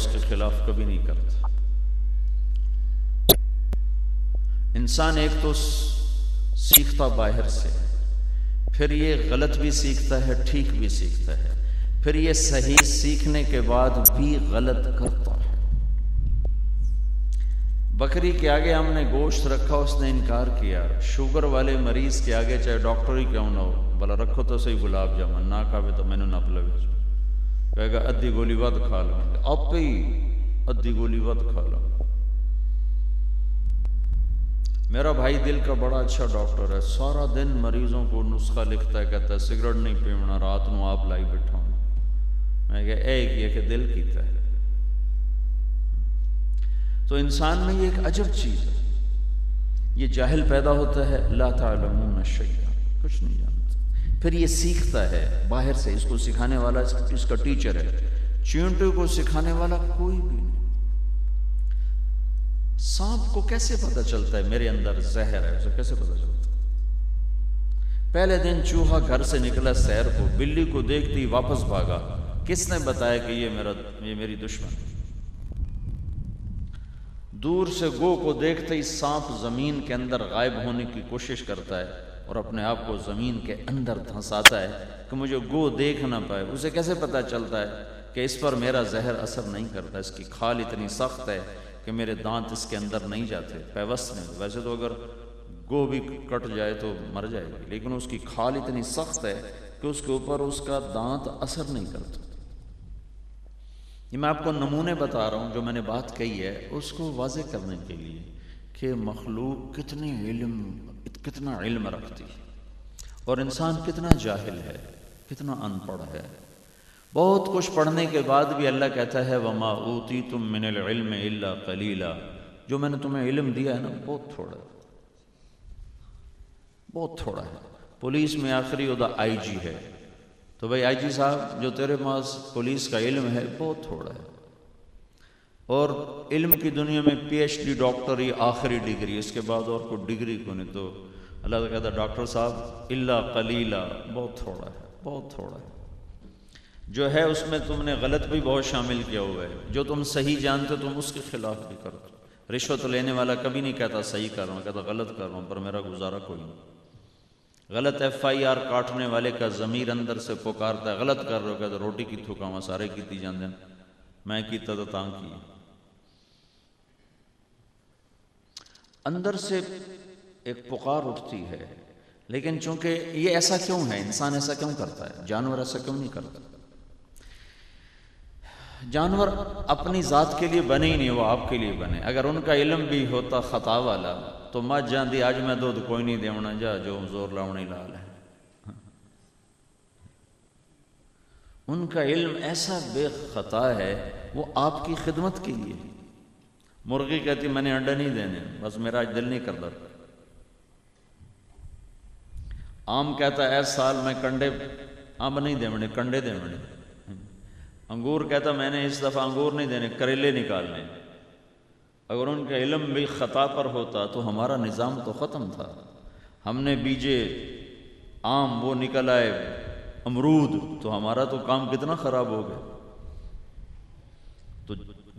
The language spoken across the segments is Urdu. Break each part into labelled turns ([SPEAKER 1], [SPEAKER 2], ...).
[SPEAKER 1] اس کے خلاف کبھی نہیں کرتا۔ انسان ایک تو سیکھتا باہر سے پھر یہ غلط بھی سیکھتا ہے، ٹھیک بھی سیکھتا ہے۔ پھر یہ صحیح سیکھنے کے بعد بھی غلط کرتا ہے۔ بکری کے آگے ہم نے گوشت رکھا، اس نے انکار کیا۔ شوگر والے مریض کے آگے چاہے ڈاکٹر ہی کیوں نہ ہو بلا رکھو تو صحیح گلاب جامن، نہ کھاوے تو میں نے نپ لو کہے گا ادھی گولی ود کھا لوں آپ ہی ادھی گولی ود کھا لوں میرا بھائی دل کا بڑا اچھا ڈاکٹر ہے۔ سارا دن مریضوں کو نسخہ لکھتا ہے، کہتا ہے، سگریٹ نہیں پیونا، رات نو آپ لائی بیٹھا ہوں۔ میں کہ اے کیا کہ دل کیتا ہے تو انسان میں یہ ایک عجب چیز ہے۔ یہ جاہل پیدا ہوتا ہے۔ لا تعلمون الشیعہ کچھ نہیں جانتا۔ پھر یہ سیکھتا ہے۔ باہر سے اس کو سکھانے والا اس کا ٹیچر ہے۔ چینٹو کو سکھانے والا کوئی بھی نہیں۔ سانپ کو کیسے پتا چلتا ہے؟ میرے اندر زہر ہے، اسے کیسے پتا چلتا پہلے دن چوہا گھر سے نکلا سیر کو، بلی کو دیکھتی واپس بھاگا۔ کس نے بتایا کہ یہ میرا یہ میری دشمن دور سے گو کو دیکھتے ہی سانپ زمین کے اندر غائب ہونے کی کوشش کرتا ہے۔ اور اپنے آپ کو زمین کے اندر دھنساتا ہے کہ مجھے گو دیکھ نہ پائے۔ اسے کیسے پتا چلتا ہے کہ اس پر میرا زہر اثر نہیں کرتا؟ اس کی کھال اتنی سخت ہے کہ میرے دانت اس کے اندر نہیں جاتے، پیوست نہیں ویسے تو اگر گو بھی کٹ جائے تو مر جائے گی، لیکن اس کی کھال اتنی سخت ہے کہ اس کے اوپر اس کا دانت اثر نہیں کرتا۔ یہ میں آپ کو نمونے بتا رہا ہوں، جو میں نے بات کہی ہے، اس کو واضح کرنے کے لیے کہ مخلوق کتنی علم کتنا علم رکھتی اور انسان کتنا جاہل ہے، کتنا ان پڑھ ہے۔ بہت کچھ پڑھنے کے بعد بھی اللہ کہتا ہے، وما اوتی تم من العلم اللہ کلیلہ جو میں نے تمہیں علم دیا ہے نا، بہت تھوڑا ہے۔ بہت تھوڑا ہے۔ پولیس میں آخری عہدہ آئی جی ہے۔ تو بھائی آئی جی صاحب، جو تیرے پاس پولیس کا علم ہے، بہت تھوڑا ہے۔ اور علم کی دنیا میں پی ایچ ڈی ڈاکٹری، آخری ڈگری، اس کے بعد اور کوئی ڈگری کو نہیں تو اللہ کہتا ہے، ڈاکٹر صاحب اللہ کلیلہ بہت تھوڑا ہے، بہت تھوڑا ہے۔ جو ہے اس میں تم نے غلط بھی بہت شامل کیا ہوا ہے۔ جو تم صحیح جانتے تم اس کے خلاف بھی کرو۔ رشوت لینے والا کبھی نہیں کہتا صحیح کر رہا ہوں، کہتا غلط کر رہا ہوں، پر میرا گزارا کوئی نہیں۔ غلط ایف آئی آر کاٹنے والے کا ضمیر اندر سے پکارتا ہے، غلط کر رہے ہو، کہتا روٹی کی تھوکا سارے کیتی جاندے میں کیتا تو تاں کی اندر سے ایک پکار اٹھتی ہے۔ لیکن چونکہ یہ ایسا کیوں ہے؟ انسان ایسا کیوں کرتا ہے؟ جانور ایسا کیوں نہیں کرتا؟ جانور اپنی ذات کے لیے بنے ہی نہیں، وہ آپ کے لیے بنے۔ اگر ان کا علم بھی ہوتا خطا والا، تو مت جان دی آج میں دودھ کوئی نہیں دیونا، جا جو زور لاؤنی لال ہے۔ ان کا علم ایسا بے خطا ہے، وہ آپ کی خدمت کے لیے۔ مرغی کہتی، میں نے انڈا نہیں دینے، بس میرا آج دل نہیں کرتا۔ آم کہتا ہے ایس سال میں کنڈے آم نہیں دے کنڈے دے انگور کہتا، میں نے اس دفعہ انگور نہیں دینے، کریلے نکالنے۔ اگر ان کا علم بھی خطا پر ہوتا تو ہمارا نظام تو ختم تھا۔ ہم نے بیجے آم، وہ نکل آئے امرود، تو ہمارا تو کام کتنا خراب ہو گیا۔ تو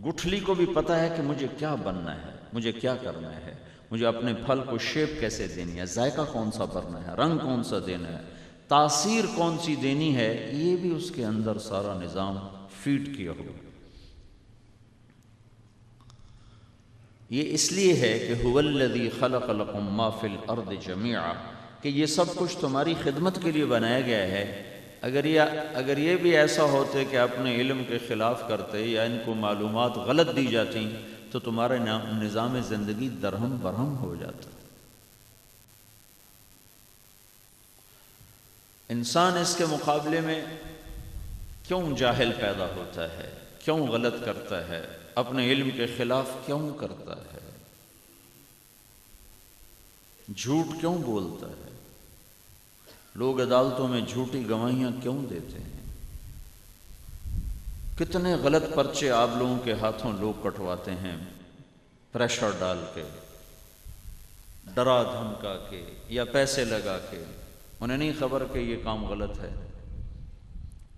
[SPEAKER 1] گٹھلی کو بھی پتا ہے کہ مجھے کیا بننا ہے، مجھے کیا کرنا ہے۔ مجھے اپنے پھل کو شیپ کیسے دینی ہے؟ ذائقہ کون سا بھرنا ہے؟ رنگ کون سا دینا ہے؟ تاثیر کون سی دینی ہے؟ یہ بھی اس کے اندر سارا نظام فیٹ کیا ہو یہ اس لیے ہے کہ خلق لکم ما فی الارض جميعا کہ یہ سب کچھ تمہاری خدمت کے لیے بنایا گیا ہے۔ اگر یہ اگر یہ بھی ایسا ہوتے کہ اپنے علم کے خلاف کرتے یا ان کو معلومات غلط دی جاتی تو تمہارے نظام زندگی درہم برہم ہو جاتا۔ انسان اس کے مقابلے میں کیوں جاہل پیدا ہوتا ہے؟ کیوں غلط کرتا ہے؟ اپنے علم کے خلاف کیوں کرتا ہے؟ جھوٹ کیوں بولتا ہے؟ لوگ عدالتوں میں جھوٹی گواہیاں کیوں دیتے ہیں؟ کتنے غلط پرچے آپ لوگوں کے ہاتھوں لوگ کٹواتے ہیں پریشر ڈال کے، ڈرا دھمکا کے یا پیسے لگا کے۔ انہیں نہیں خبر کہ یہ کام غلط ہے،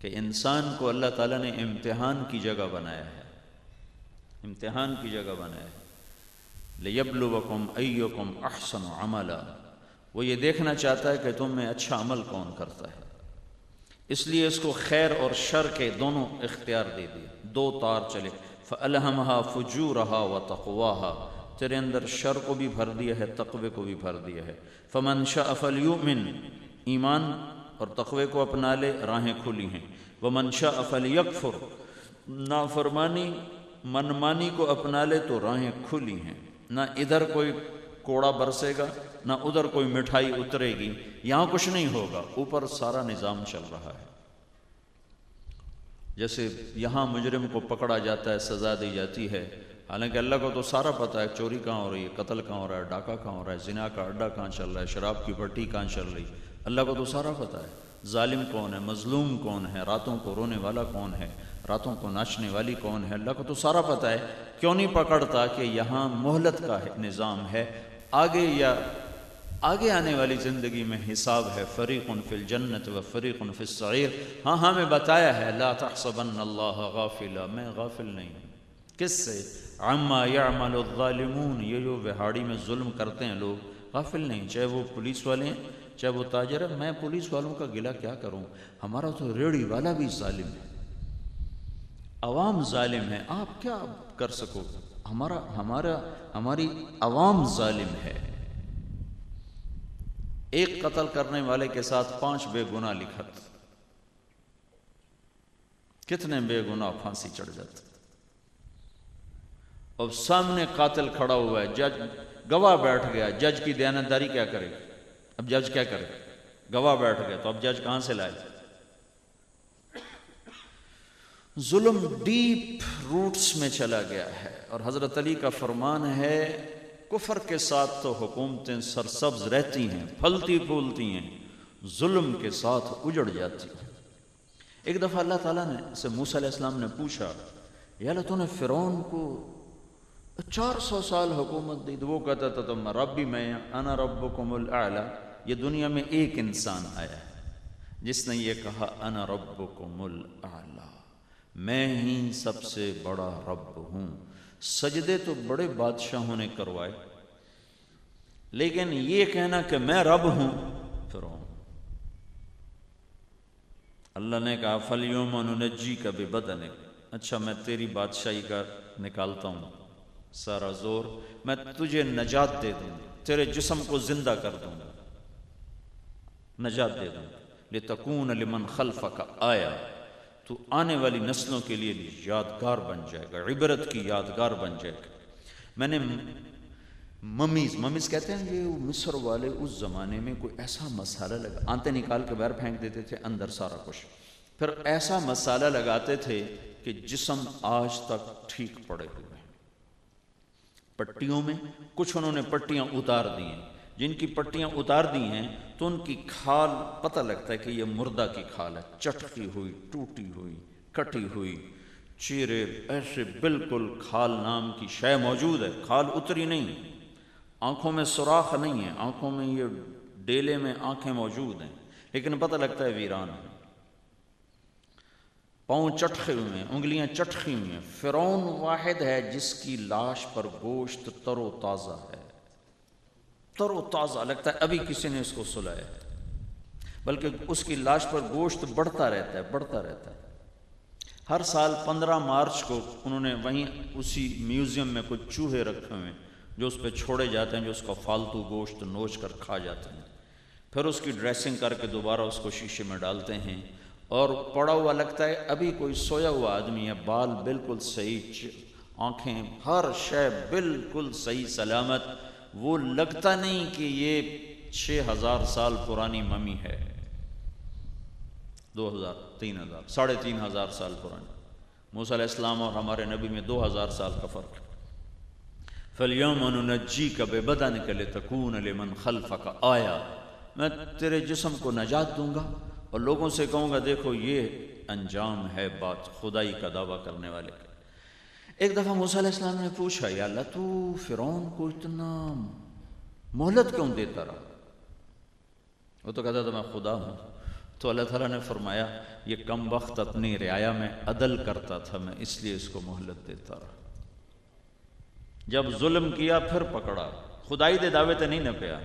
[SPEAKER 1] کہ انسان کو اللہ تعالیٰ نے امتحان کی جگہ بنایا ہے۔ امتحان کی جگہ بنایا ہے۔ لیبلوکم ایوکم احسن عملا۔ وہ یہ دیکھنا چاہتا ہے کہ تم میں اچھا عمل کون کرتا ہے۔ اس لیے اس کو خیر اور شر کے دونوں اختیار دے دیے دو تار چلے۔ فلحمہ فجو رہا و تقواہا تیرے اندر شر کو بھی بھر دیا ہے، تقوی کو بھی بھر دیا ہے۔ فمن افل یؤمن ایمان اور تقوی کو اپنا لے، راہیں کھلی ہیں۔ وہ منشا افل یکفر نافرمانی، منمانی کو اپنا لے تو راہیں کھلی ہیں۔ نہ ادھر کوئی کوڑا برسے گا، نہ ادھر کوئی مٹھائی اترے گی، یہاں کچھ نہیں ہوگا، اوپر سارا نظام چل رہا ہے۔ جیسے یہاں مجرم کو پکڑا جاتا ہے، سزا دی جاتی ہے، حالانکہ اللہ کو تو سارا پتہ ہے، چوری کہاں ہو رہی ہے، قتل کہاں ہو رہا ہے، ڈاکہ کہاں ہو رہا ہے، زنا کا اڈا کہاں چل رہا ہے، شراب کی پٹی کہاں چل رہی اللہ کو تو سارا پتہ ہے۔ ظالم کون ہے، مظلوم کون ہے، راتوں کو رونے والا کون ہے، راتوں کو ناچنے والی کون ہے، اللہ کو تو سارا پتہ ہے۔ کیوں نہیں پکڑتا کہ یہاں مہلت کا نظام ہے آگے یا آگے آنے والی زندگی میں حساب ہے فریق فی الجنت و فریق فی السعیر۔ ہاں ہاں میں بتایا ہے، لا تحسبن اللہ غافلا۔ میں غافل نہیں ہوں۔ کس سے؟ عما یعمل الظالمون۔ یہ جو وہاڑی میں ظلم کرتے ہیں لوگ، غافل نہیں۔ چاہے وہ پولیس والے ہیں، چاہے وہ تاجر ہے میں پولیس والوں کا گلہ کیا کروں؟ ہمارا تو ریڑی والا بھی ظالم ہے۔ عوام ظالم ہے۔ آپ کیا کر سکو؟ ہمارا ہمارا ہماری عوام ظالم ہے۔ ایک قتل کرنے والے کے ساتھ پانچ بے گناہ لکھت۔ کتنے بے گناہ پھانسی چڑھ جاتے۔ اب سامنے قاتل کھڑا ہوا ہے، جج گواہ بیٹھ گیا۔ جج کی دیانتداری کیا کرے اب جج کیا کرے گواہ بیٹھ گیا تو اب جج کہاں سے لائے؟ ظلم ڈیپ روٹس میں چلا گیا ہے۔ اور حضرت علی کا فرمان ہے، کفر کے ساتھ تو حکومتیں سرسبز رہتی ہیں، پھلتی پھولتی ہیں، ظلم کے ساتھ اجڑ جاتی ہیں۔ ایک دفعہ اللہ تعالیٰ نے سے موسیٰ علیہ السلام نے پوچھا، یا اللہ تو نے فرعون کو چار سو سال حکومت دی، تو وہ کہتا تھا تو ربی میں، انا ربکم الاعلی، یہ دنیا میں ایک انسان آیا ہے۔ جس نے یہ کہا، انا ربکم الاعلی، میں ہی سب سے بڑا رب ہوں۔ سجدے تو بڑے بادشاہوں نے کروائے۔ لیکن یہ کہنا کہ میں رب ہوں پھر اللہ نے کہا فلیوم انجی کا بھی بدن اچھا میں تیری بادشاہی کا نکالتا ہوں۔ سارا زور، میں تجھے نجات دے دوں۔ تیرے جسم کو زندہ کر دوں۔ گا نجات دے دوں۔ لتکون لمن خلف کا آیا تو آنے والی نسلوں کے لیے یادگار بن جائے گا، عبرت کی یادگار بن جائے گا۔ میں نے ممیز ممیز کہتے ہیں یہ مصر والے اس زمانے میں کوئی ایسا مسالہ لگا آنتے نکال کے باہر پھینک دیتے تھے، اندر سارا کچھ۔ پھر ایسا مسالہ لگاتے تھے کہ جسم آج تک ٹھیک پڑے ہوئے۔ پٹیوں میں کچھ انہوں نے پٹیاں اتار دی ہیں جن کی پٹیاں اتار دی ہیں تو ان کی کھال پتہ لگتا ہے کہ یہ مردہ کی کھال ہے۔ چٹکی ہوئی، ٹوٹی ہوئی، کٹی ہوئی۔ چیرے ایسے بالکل کھال نام کی شے موجود ہے، کھال اتری نہیں۔ آنکھوں میں سوراخ نہیں ہے، آنکھوں میں یہ ڈیلے میں آنکھیں موجود ہیں۔ لیکن پتہ لگتا ہے ویران ہے پاؤں چٹخے ہوئے ہیں، انگلیاں چٹخی ہوئی ہیں۔ فرعون واحد ہے جس کی لاش پر گوشت تر و تازہ ہے۔ تر و تازہ لگتا ہے، ابھی کسی نے اس کو سلایا بلکہ اس کی لاش پر گوشت بڑھتا رہتا ہے، بڑھتا رہتا ہے۔ ہر سال پندرہ مارچ کو انہوں نے وہیں اسی میوزیم میں کچھ چوہے رکھے ہوئے ہیں، جو اس پہ چھوڑے جاتے ہیں، جو اس کا فالتو گوشت نوچ کر کھا جاتے ہیں۔ پھر اس کی ڈریسنگ کر کے دوبارہ اس کو شیشے میں ڈالتے ہیں۔ اور پڑا ہوا لگتا ہے، ابھی کوئی سویا ہوا آدمی ہے، بال بالکل صحیح آنکھیں ہر شے بالکل صحیح، سلامت۔ وہ لگتا نہیں کہ یہ چھ ہزار سال پرانی ممی ہے۔ دو ہزار، تین ہزار، ساڑھے تین ہزار سال پرانی۔ موسیٰ علیہ السلام اور ہمارے نبی میں دو ہزار سال کا فرق فلیوم نجی کا بے بدا نکلے تکون لمن خلف کا آیا، میں تیرے جسم کو نجات دوں گا اور لوگوں سے کہوں گا، دیکھو، یہ انجام ہے بات خدائی کا دعویٰ کرنے والے کا ایک دفعہ موسیٰ علیہ السلام نے پوچھا، یا اللہ، تو فرعون کو اتنا مہلت کیوں دیتا رہا؟ وہ تو کہتا تھا، میں خدا ہوں۔ تو اللہ تعالیٰ نے فرمایا، یہ کم وقت اپنی رعایا میں عدل کرتا تھا، میں اس لیے اس کو مہلت دیتا رہا۔ جب ظلم کیا، پھر پکڑا۔ خدائی دے دعوے تے نہیں نہ پیا۔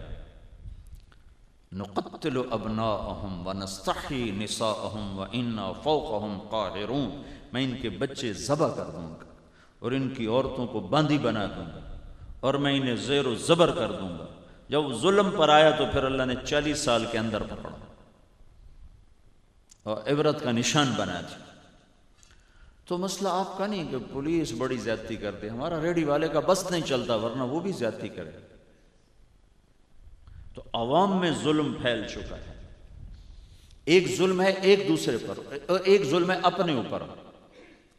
[SPEAKER 1] نقتل ابناءہم ونستحی نساءہم وإنا فوقہم قاہرون۔ میں ان کے بچے ذبح کر دوں گا۔ اور ان کی عورتوں کو باندھی بنا دوں گا اور میں انہیں زیر و زبر کر دوں گا۔ جب ظلم پر آیا تو پھر اللہ نے چالیس سال کے اندر پکڑا اور عبرت کا نشان بنا دیا۔ تو مسئلہ آپ کا نہیں کہ پولیس بڑی زیادتی کرتے، ہمارا ریڈی والے کا بس نہیں چلتا، ورنہ وہ بھی زیادتی کرے۔ تو عوام میں ظلم پھیل چکا ہے۔ ایک ظلم ہے ایک دوسرے پر، ایک ظلم ہے اپنے اوپر۔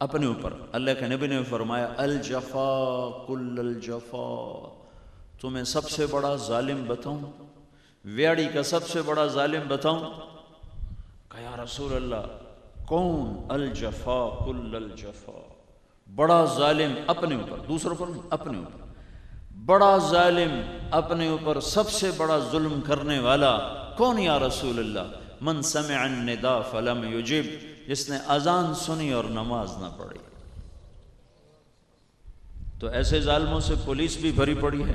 [SPEAKER 1] اپنے اوپر۔ اللہ کے نبی نے فرمایا، الجفا، کل الجفا۔ تمہیں سب سے بڑا ظالم بتاؤں۔ ویاڑی کا سب سے بڑا ظالم بتاؤں۔ کہ یا رسول اللہ، کون الجفا، کل الجفا؟ بڑا ظالم اپنے اوپر۔ دوسروں پر نہیں اپنے اوپر۔ بڑا ظالم اپنے اوپر سب سے بڑا ظلم کرنے والا کون یا رسول اللہ؟ من سمع الندا فلم یجب، جس نے اذان سنی اور نماز نہ پڑھی۔ تو ایسے ظالموں سے پولیس بھی بھری پڑی ہے،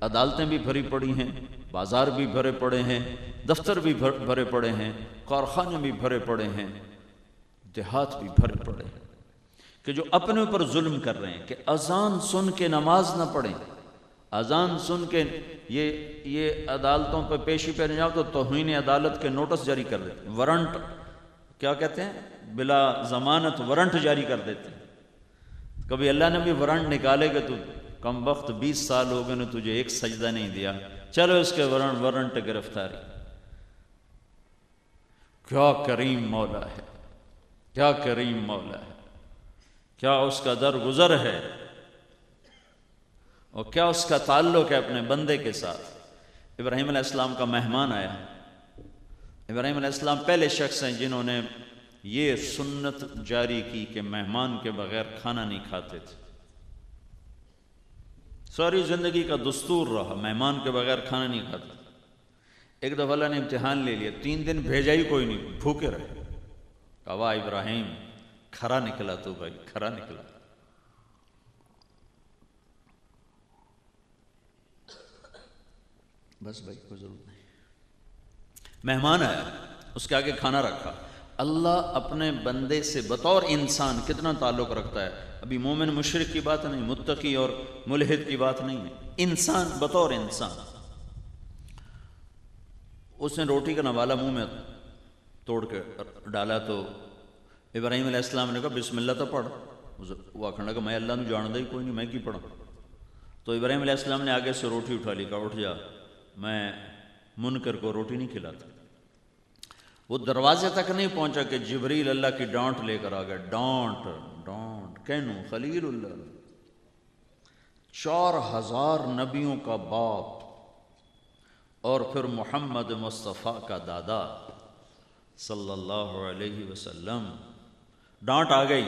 [SPEAKER 1] عدالتیں بھی بھری پڑی ہیں، بازار بھی بھرے پڑے ہیں، دفتر بھی بھرے پڑے ہیں، کارخانے بھی بھرے پڑے ہیں، دیہات بھی بھرے پڑے ہیں۔ کہ جو اپنے اوپر ظلم کر رہے ہیں، کہ اذان سن کے نماز نہ پڑھیں۔ اذان سن کے یہ یہ عدالتوں پہ پیشی پہ نہیں جاؤ تو توہین عدالت کے نوٹس جاری کر دیتے ہیں۔ ورنٹ، کیا کہتے ہیں؟ بلا ضمانت ورنٹ جاری کر دیتے ہیں۔ کبھی اللہ نے بھی ورنٹ نکالے گا تو کم وقت بیس سال ہو گئے نے تجھے ایک سجدہ نہیں دیا۔ چلو اس کے ورنٹ ورنٹ گرفتاری۔ کیا کریم مولا ہے۔ کیا کریم مولا ہے۔ کیا اس کا در گزر ہے۔ اور کیا اس کا تعلق ہے اپنے بندے کے ساتھ؟ ابراہیم علیہ السلام کا مہمان آیا ابراہیم علیہ السلام پہلے شخص ہیں جنہوں نے یہ سنت جاری کی کہ مہمان کے بغیر کھانا نہیں کھاتے تھے۔ ساری زندگی کا دستور رہا، مہمان کے بغیر کھانا نہیں کھاتا۔ ایک دفعہ اللہ نے امتحان لے لیا، تین دن بھیجا ہی کوئی نہیں، بھوکے رہے۔ کہا ابراہیم، کھرا نکلا تو بھائی، کھرا نکلا۔ بس بھائی، کوئی ضرورت نہیں۔ مہمان آیا، اس کے آگے کھانا رکھا۔ اللہ اپنے بندے سے بطور انسان کتنا تعلق رکھتا ہے۔ ابھی مومن مشرق کی بات نہیں، متقی اور ملحد کی بات نہیں ہے۔ انسان بطور انسان۔ اس نے روٹی کا نوالا منہ میں توڑ کے ڈالا تو ابراہیم علیہ السلام نے کہا، بسم اللہ تو پڑھ۔ وہ کھڑا کہ میں اللہ نے جان ہی کوئی نہیں، میں کی پڑھا تو ابراہیم علیہ السلام نے آگے سے روٹی اٹھا لی، کہا، اٹھ جا۔ میں منکر کو روٹی نہیں کھلاتا۔ وہ دروازے تک نہیں پہنچا کہ جبریل اللہ کی ڈانٹ لے کر آ گیا ڈانٹ ڈانٹ، کہنو، خلیل اللہ۔ چار ہزار نبیوں کا باپ اور پھر محمد مصطفیٰ کا دادا صلی اللہ علیہ وسلم۔ ڈانٹ آ گئی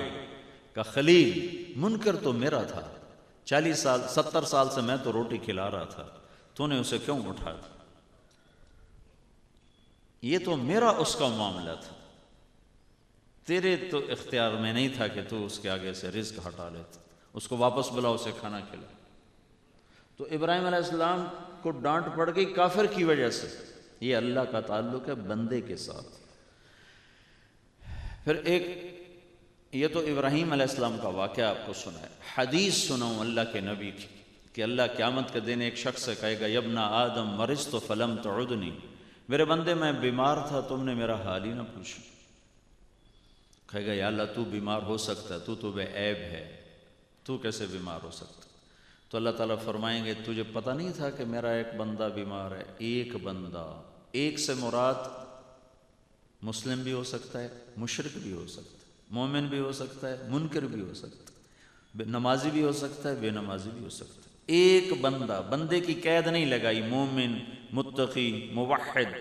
[SPEAKER 1] کہ خلیل، منکر تو میرا تھا۔ چالیس سال، ستر سال سے میں تو روٹی کھلا رہا تھا۔ تو نے اسے کیوں اٹھا تھا یہ تو میرا اس کا معاملہ تھا۔ تیرے تو اختیار میں نہیں تھا کہ تو اس کے آگے سے رزق ہٹا لیتا۔ اس کو واپس بلا اسے کھانا کھلا تو ابراہیم علیہ السلام کو ڈانٹ پڑ گئی کافر کی وجہ سے۔ یہ اللہ کا تعلق ہے بندے کے ساتھ۔ پھر ایک، یہ تو ابراہیم علیہ السلام کا واقعہ آپ کو سنا ہے حدیث سناؤں اللہ کے نبی کی۔ کہ اللہ قیامت کے دن ایک شخص سے کہے گا یبنا آدم مرض تو فلم تو میرے بندے، میں بیمار تھا، تم نے میرا حال ہی نہ پوچھا۔ کہے گا، یا اللہ، تو بیمار ہو سکتا ہے، تو تو بے عیب ہے۔ تو کیسے بیمار ہو سکتا تو اللہ تعالیٰ فرمائیں گے، تجھے پتہ نہیں تھا کہ میرا ایک بندہ بیمار ہے؟ ایک بندہ۔ ایک سے مراد مسلم بھی ہو سکتا ہے مشرق بھی ہو سکتا ہے، مومن بھی ہو سکتا ہے، منکر بھی ہو سکتا ہے نمازی بھی ہو سکتا ہے، بے نمازی بھی ہو سکتا ہے۔ ایک بندہ، بندے کی قید نہیں لگائی، مومن متقی موحد۔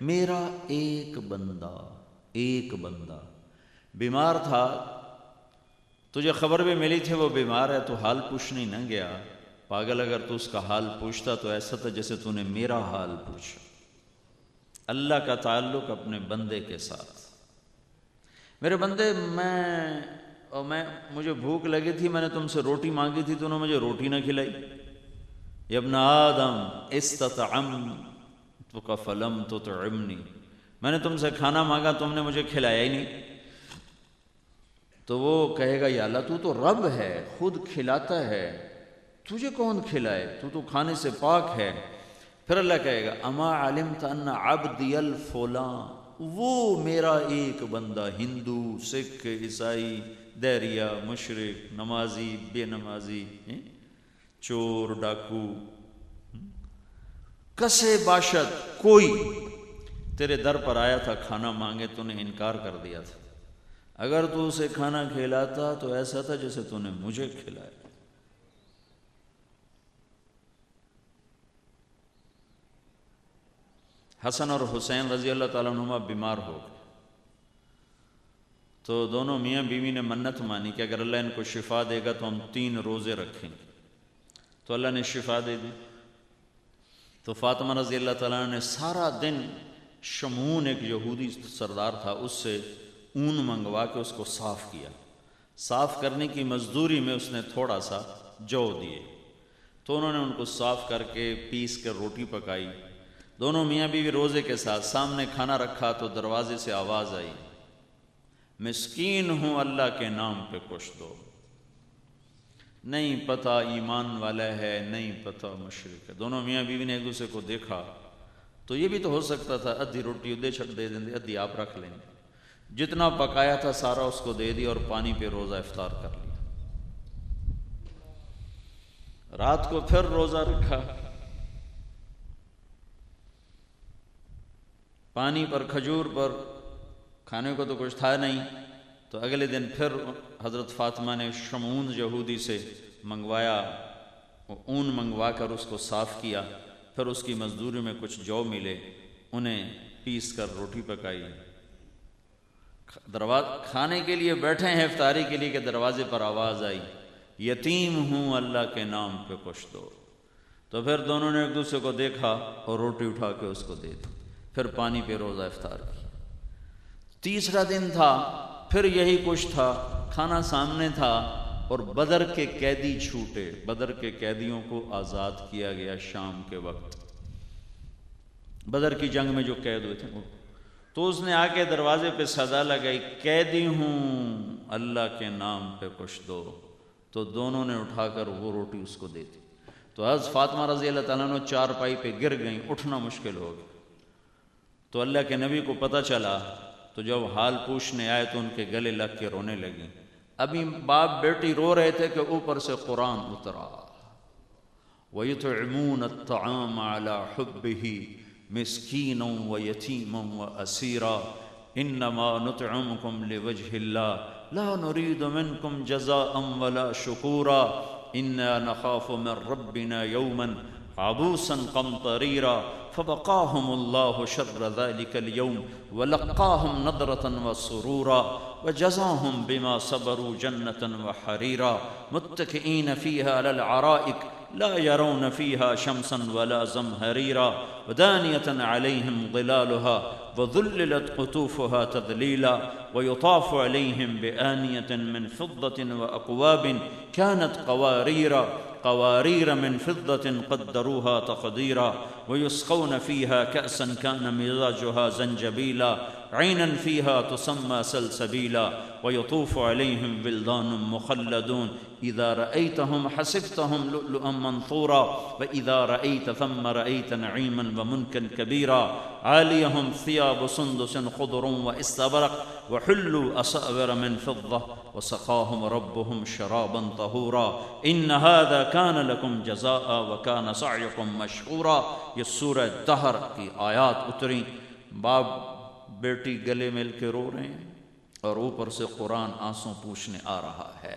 [SPEAKER 1] میرا ایک بندہ ایک بندہ۔ بیمار تھا، تجھے خبر بھی ملی تھی وہ بیمار ہے، تو حال پوچھنے نہ گیا۔ پاگل اگر تو اس کا حال پوچھتا تو ایسا تھا جیسے تو نے میرا حال پوچھا۔ اللہ کا تعلق اپنے بندے کے ساتھ۔ میرے بندے، میں اور میں، مجھے بھوک لگی تھی، میں نے تم سے روٹی مانگی تھی، تو انہوں نے مجھے روٹی نہ کھلائی۔ ابن آدم، استطعم، تو کا فلم تو میں نے تم سے کھانا مانگا، تم نے مجھے کھلایا ہی نہیں۔ تو وہ کہے گا، یا اللہ، تو تو رب ہے، خود کھلاتا ہے۔ تجھے کون کھلائے؟ تو تو کھانے سے پاک ہے۔ پھر اللہ کہے گا، اما علم تن عبدی الفلاں وہ میرا ایک بندہ ہندو، سکھ، عیسائی دیریا مشرق، نمازی، بے نمازی چور، ڈاکو کسے باشد کوئی تیرے در پر آیا تھا، کھانا مانگے، تو نے انکار کر دیا تھا۔ اگر تو اسے کھانا کھلاتا، تو ایسا تھا جیسے تو نے مجھے کھلایا۔ حسن اور حسین رضی اللہ تعالیٰ عنہ بیمار ہو گئے۔ تو دونوں میاں بیوی نے منت مانی کہ اگر اللہ ان کو شفا دے گا تو ہم تین روزے رکھیں گے۔ تو اللہ نے شفا دے دی۔ تو فاطمہ رضی اللہ تعالیٰ نے سارا دن شمون ایک یہودی سردار تھا، اس سے اون منگوا کے اس کو صاف کیا۔ صاف کرنے کی مزدوری میں اس نے تھوڑا سا جو دیے۔ تو انہوں نے ان کو صاف کر کے پیس کر روٹی پکائی۔ دونوں میاں بیوی روزے کے ساتھ سامنے کھانا رکھا تو دروازے سے آواز آئی۔ مسکین ہوں، اللہ کے نام پہ کچھ دو۔ نہیں پتہ ایمان والا ہے، نہیں پتہ مشرق ہے۔ دونوں میاں بیوی نے ایک دوسرے کو دیکھا۔ تو یہ بھی تو ہو سکتا تھا، ادھی روٹی ادھے چھٹ دے دیں ادھی آپ رکھ لیں گے جتنا پکایا تھا سارا اس کو دے دی اور پانی پہ روزہ افطار کر لیا۔ رات کو پھر روزہ رکھا۔ پانی پر کھجور پر کھانے کو تو کچھ تھا نہیں۔ تو اگلے دن پھر حضرت فاطمہ نے شمون یہودی سے منگوایا اون منگوا کر اس کو صاف کیا۔ پھر اس کی مزدوری میں کچھ جو ملے، انہیں پیس کر روٹی پکائی۔ درواز کھانے کے لیے بیٹھے ہیں، افطاری کے لیے کہ دروازے پر آواز آئی۔ یتیم ہوں اللہ کے نام پہ کچھ دو۔ تو پھر دونوں نے ایک دوسرے کو دیکھا اور روٹی اٹھا کے اس کو دے دی۔ پھر پانی پہ روزہ افطار کی تیسرا دن تھا، پھر یہی کچھ تھا، کھانا سامنے تھا اور بدر کے قیدی چھوٹے، بدر کے قیدیوں کو آزاد کیا گیا شام کے وقت۔ بدر کی جنگ میں جو قید ہوئے تھے، وہ۔ تو اس نے آ کے دروازے پہ سزا لگائی، قیدی ہوں، اللہ کے نام پہ کچھ دو۔ تو دونوں نے اٹھا کر وہ روٹی اس کو دے دی۔ تو حض فاطمہ رضی اللہ تعالیٰ نے چار پائی پہ گر گئیں، اٹھنا مشکل ہو گیا۔ تو اللہ کے نبی کو پتہ چلا تو جب حال پوچھنے آئے تو ان کے گلے لگ کے رونے لگیں۔ ابھی باپ بیٹی رو رہے تھے کہ اوپر سے قرآن اترا۔ وَيُطْعِمُونَ الطَّعَامَ عَلَى حُبِّهِ مِسْكِينًا وَيَتِيمًا وَأَسِيرًا۔ إِنَّمَا نُطْعِمُكُمْ لِوَجْهِ اللَّهِ۔ لَا نُرِيدُ مِنْكُمْ جَزَاءً وَلَا شُكُورًا۔ إِنَّا نَخَافُ مِنْ رَبِّنَا يَوْمًا عَبُوسًا قَمْطَرِيرًا فبقاهم الله شر ذلك اليوم ولقاهم نظرة وسرورا وجزاهم بما صبروا جنة وحريرا. متكئين فيها على العرائك لا يرون فيها شمسا ولا زمهريرا. ودانية عليهم ظلالها وذللت قطوفها تذليلا. ويطاف عليهم بآنية من فضة وأقواب كانت قواريرا. قوارير من فضة قدروها تقديرا. ويسقون فيها كأسا كان مزاجها زنجبيلا عينا فيها تسمى سلسبيلا ويطوف عليهم بلدان مخلدون. إذا رأيتهم حسبتهم لؤلؤا منثورا وإذا رأيت ثم رأيت نعيما ومنكا كبيرا. عاليهم ثياب سندس خضر واستبرق وحلوا أصابر من فضة وسقاهم ربهم شرابا طهورا. إن هذا كان لكم جزاء وكان سعيكم مشكورا. یہ سورہ دہر کی آیات اتری باپ بیٹی گلے مل کے رو رہے ہیں اور اوپر سے قرآن آنسوں پوچھنے آ رہا ہے۔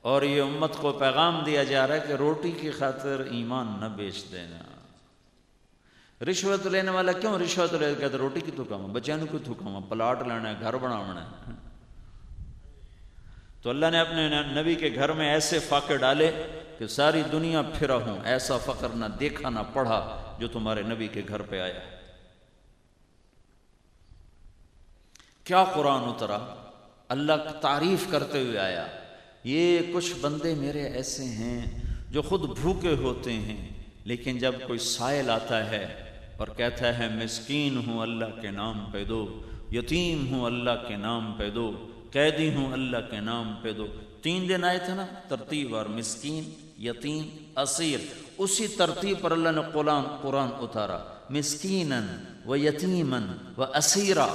[SPEAKER 1] اور یہ امت کو پیغام دیا جا رہا ہے کہ روٹی کی خاطر ایمان نہ بیچ دینا۔ رشوت لینے والا کیوں رشوت لے کہتے روٹی کی تھکاما بچوں کو تھکاما پلاٹ لینا ہے، گھر بناونا ہے۔ تو اللہ نے اپنے نبی کے گھر میں ایسے فاقے ڈالے کہ ساری دنیا پھرا ہوں، ایسا فقر نہ دیکھا نہ پڑھا۔ جو تمہارے نبی کے گھر پہ آیا ہے۔ کیا قرآن اترا؟ اللہ تعریف کرتے ہوئے آیا، یہ کچھ بندے میرے ایسے ہیں جو خود بھوکے ہوتے ہیں، لیکن جب کوئی سائل آتا ہے اور کہتا ہے، مسکین ہوں اللہ کے نام پہ دو، یتیم ہوں اللہ کے نام پہ دو، قیدی ہوں اللہ کے نام پہ دو، تین دن آئے تھے نا، ترتیب اور مسکین۔ یتیم، اسیر، اسی ترتیب پر اللہ نے قرآن قرآن اتارا۔ مسکین و یتیمن و اسیرا۔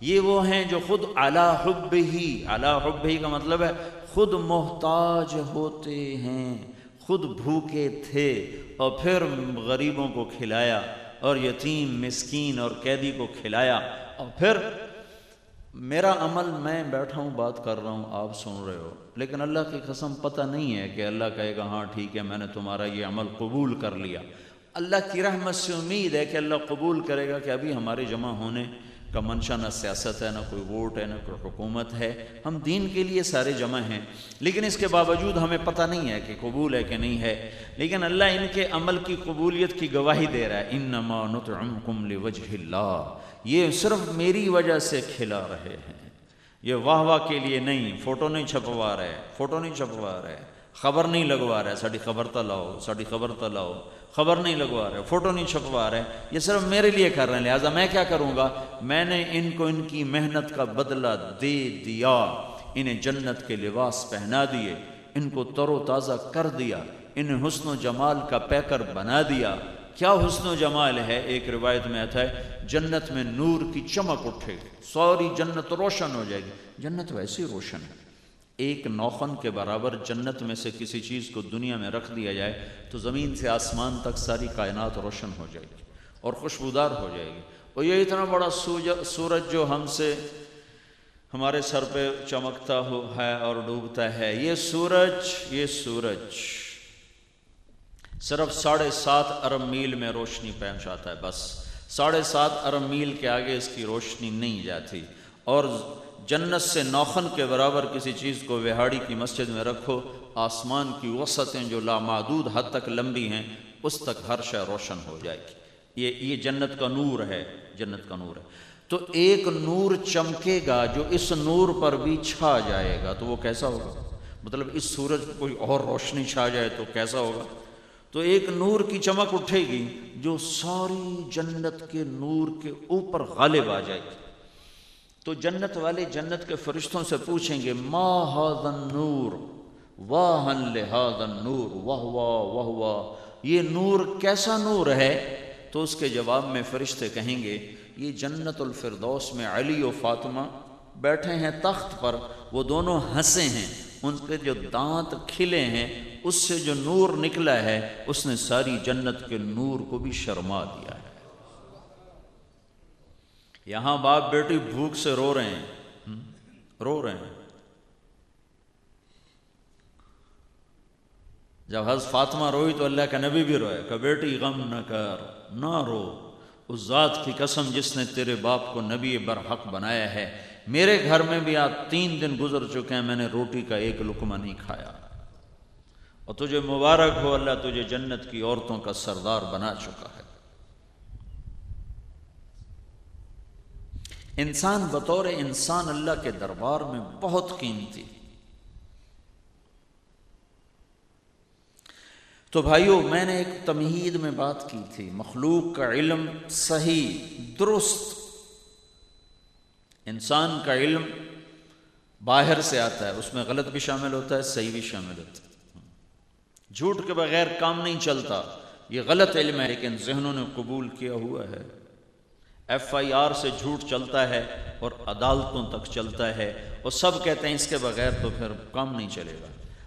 [SPEAKER 1] یہ وہ ہیں جو خود اعلیٰ حب ہی اعلیٰ حب ہی کا مطلب ہے خود محتاج ہوتے ہیں، خود بھوکے تھے اور پھر غریبوں کو کھلایا اور یتیم، مسکین اور قیدی کو کھلایا اور پھر میرا عمل میں بیٹھا ہوں، بات کر رہا ہوں، آپ سن رہے ہو۔ لیکن اللہ کی قسم پتہ نہیں ہے کہ اللہ کہے گا ہاں ٹھیک ہے، میں نے تمہارا یہ عمل قبول کر لیا۔ اللہ کی رحمت سے امید ہے کہ اللہ قبول کرے گا کہ ابھی ہمارے جمع ہونے کا منشا نہ سیاست ہے، نہ کوئی ووٹ ہے، نہ کوئی حکومت ہے۔ ہم دین کے لیے سارے جمع ہیں، لیکن اس کے باوجود ہمیں پتہ نہیں ہے کہ قبول ہے کہ نہیں ہے۔ لیکن اللہ ان کے عمل کی قبولیت کی گواہی دے رہا ہے۔ انما نطعمکم لوجہ اللہ۔ یہ صرف میری وجہ سے کھلا رہے ہیں۔ یہ واہ واہ کے لیے نہیں، فوٹو نہیں چھپوا رہے، فوٹو نہیں چھپوا رہے۔ خبر نہیں لگوا رہے ساڑی خبر تا لاؤ ساڑی خبر تا لاؤ۔ خبر نہیں لگوا رہے، فوٹو نہیں چھپوا رہے۔ یہ صرف میرے لیے کر رہے ہیں، لہٰذا میں کیا کروں گا؟ میں نے ان کو ان کی محنت کا بدلہ دے دیا، انہیں جنت کے لباس پہنا دیے، ان کو تر و تازہ کر دیا، انہیں حسن و جمال کا پیکر بنا دیا۔ کیا حسن و جمال ہے؟ ایک روایت میں آتا ہے، جنت میں نور کی چمک اٹھے گی سوری جنت روشن ہو جائے گی۔ جنت ویسے روشن ہے۔ ایک نوخن کے برابر جنت میں سے کسی چیز کو دنیا میں رکھ دیا جائے تو زمین سے آسمان تک ساری کائنات روشن ہو جائے گی اور خوشبودار ہو جائے گی۔ اور یہ اتنا بڑا سورج جو ہم سے ہمارے سر پہ چمکتا ہو ہے اور ڈوبتا ہے، یہ سورج یہ سورج۔ صرف ساڑھے سات ارب میل میں روشنی پہنچاتا ہے، بس۔ ساڑھے سات ارب میل کے آگے اس کی روشنی نہیں جاتی۔ اور جنت سے نوخن کے برابر کسی چیز کو وہاڑی کی مسجد میں رکھو، آسمان کی وسعتیں جو لامحدود حد تک لمبی ہیں، اس تک ہر شے روشن ہو جائے گی۔ یہ یہ جنت کا نور ہے، جنت کا نور ہے۔ تو ایک نور چمکے گا جو اس نور پر بھی چھا جائے گا، تو وہ کیسا ہوگا؟ مطلب اس سورج کوئی اور روشنی چھا جائے تو کیسا ہوگا؟ تو ایک نور کی چمک اٹھے گی جو ساری جنت کے نور کے اوپر غالب آ جائے گی۔ تو جنت والے جنت کے فرشتوں سے پوچھیں گے، ما ہاذن نور واہن لہذن نور واہ واہ واہ واہ یہ نور کیسا نور ہے؟ تو اس کے جواب میں فرشتے کہیں گے، یہ جنت الفردوس میں علی و فاطمہ بیٹھے ہیں تخت پر، وہ دونوں ہنسے ہیں، ان کے جو دانت کھلے ہیں اس سے جو نور نکلا ہے، اس نے ساری جنت کے نور کو بھی شرما دیا ہے۔ یہاں باپ بیٹی بھوک سے رو رہے ہیں۔ رو رہے ہیں۔ جب حض فاطمہ روئی تو اللہ کا نبی بھی روئے۔ کہ بیٹی، غم نہ کر، نہ رو۔ اس ذات کی قسم جس نے تیرے باپ کو نبی برحق بنایا ہے۔ میرے گھر میں بھی آج تین دن گزر چکے ہیں، میں نے روٹی کا ایک لکمہ نہیں کھایا۔ اور تجھے مبارک ہو اللہ، تجھے جنت کی عورتوں کا سردار بنا چکا ہے۔ انسان بطور انسان اللہ کے دربار میں بہت قیمتی۔ تو بھائیو، میں نے ایک تمہید میں بات کی تھی، مخلوق کا علم صحیح، درست۔ انسان کا علم باہر سے آتا ہے، اس میں غلط بھی شامل ہوتا ہے، صحیح بھی شامل ہوتا ہے۔ جھوٹ کے بغیر کام نہیں چلتا۔ یہ غلط علم ہے، لیکن ذہنوں نے قبول کیا ہوا ہے۔ ایف آئی آر سے جھوٹ چلتا ہے اور عدالتوں تک چلتا ہے۔ اور سب کہتے ہیں اس کے بغیر تو پھر کام نہیں چلے گا۔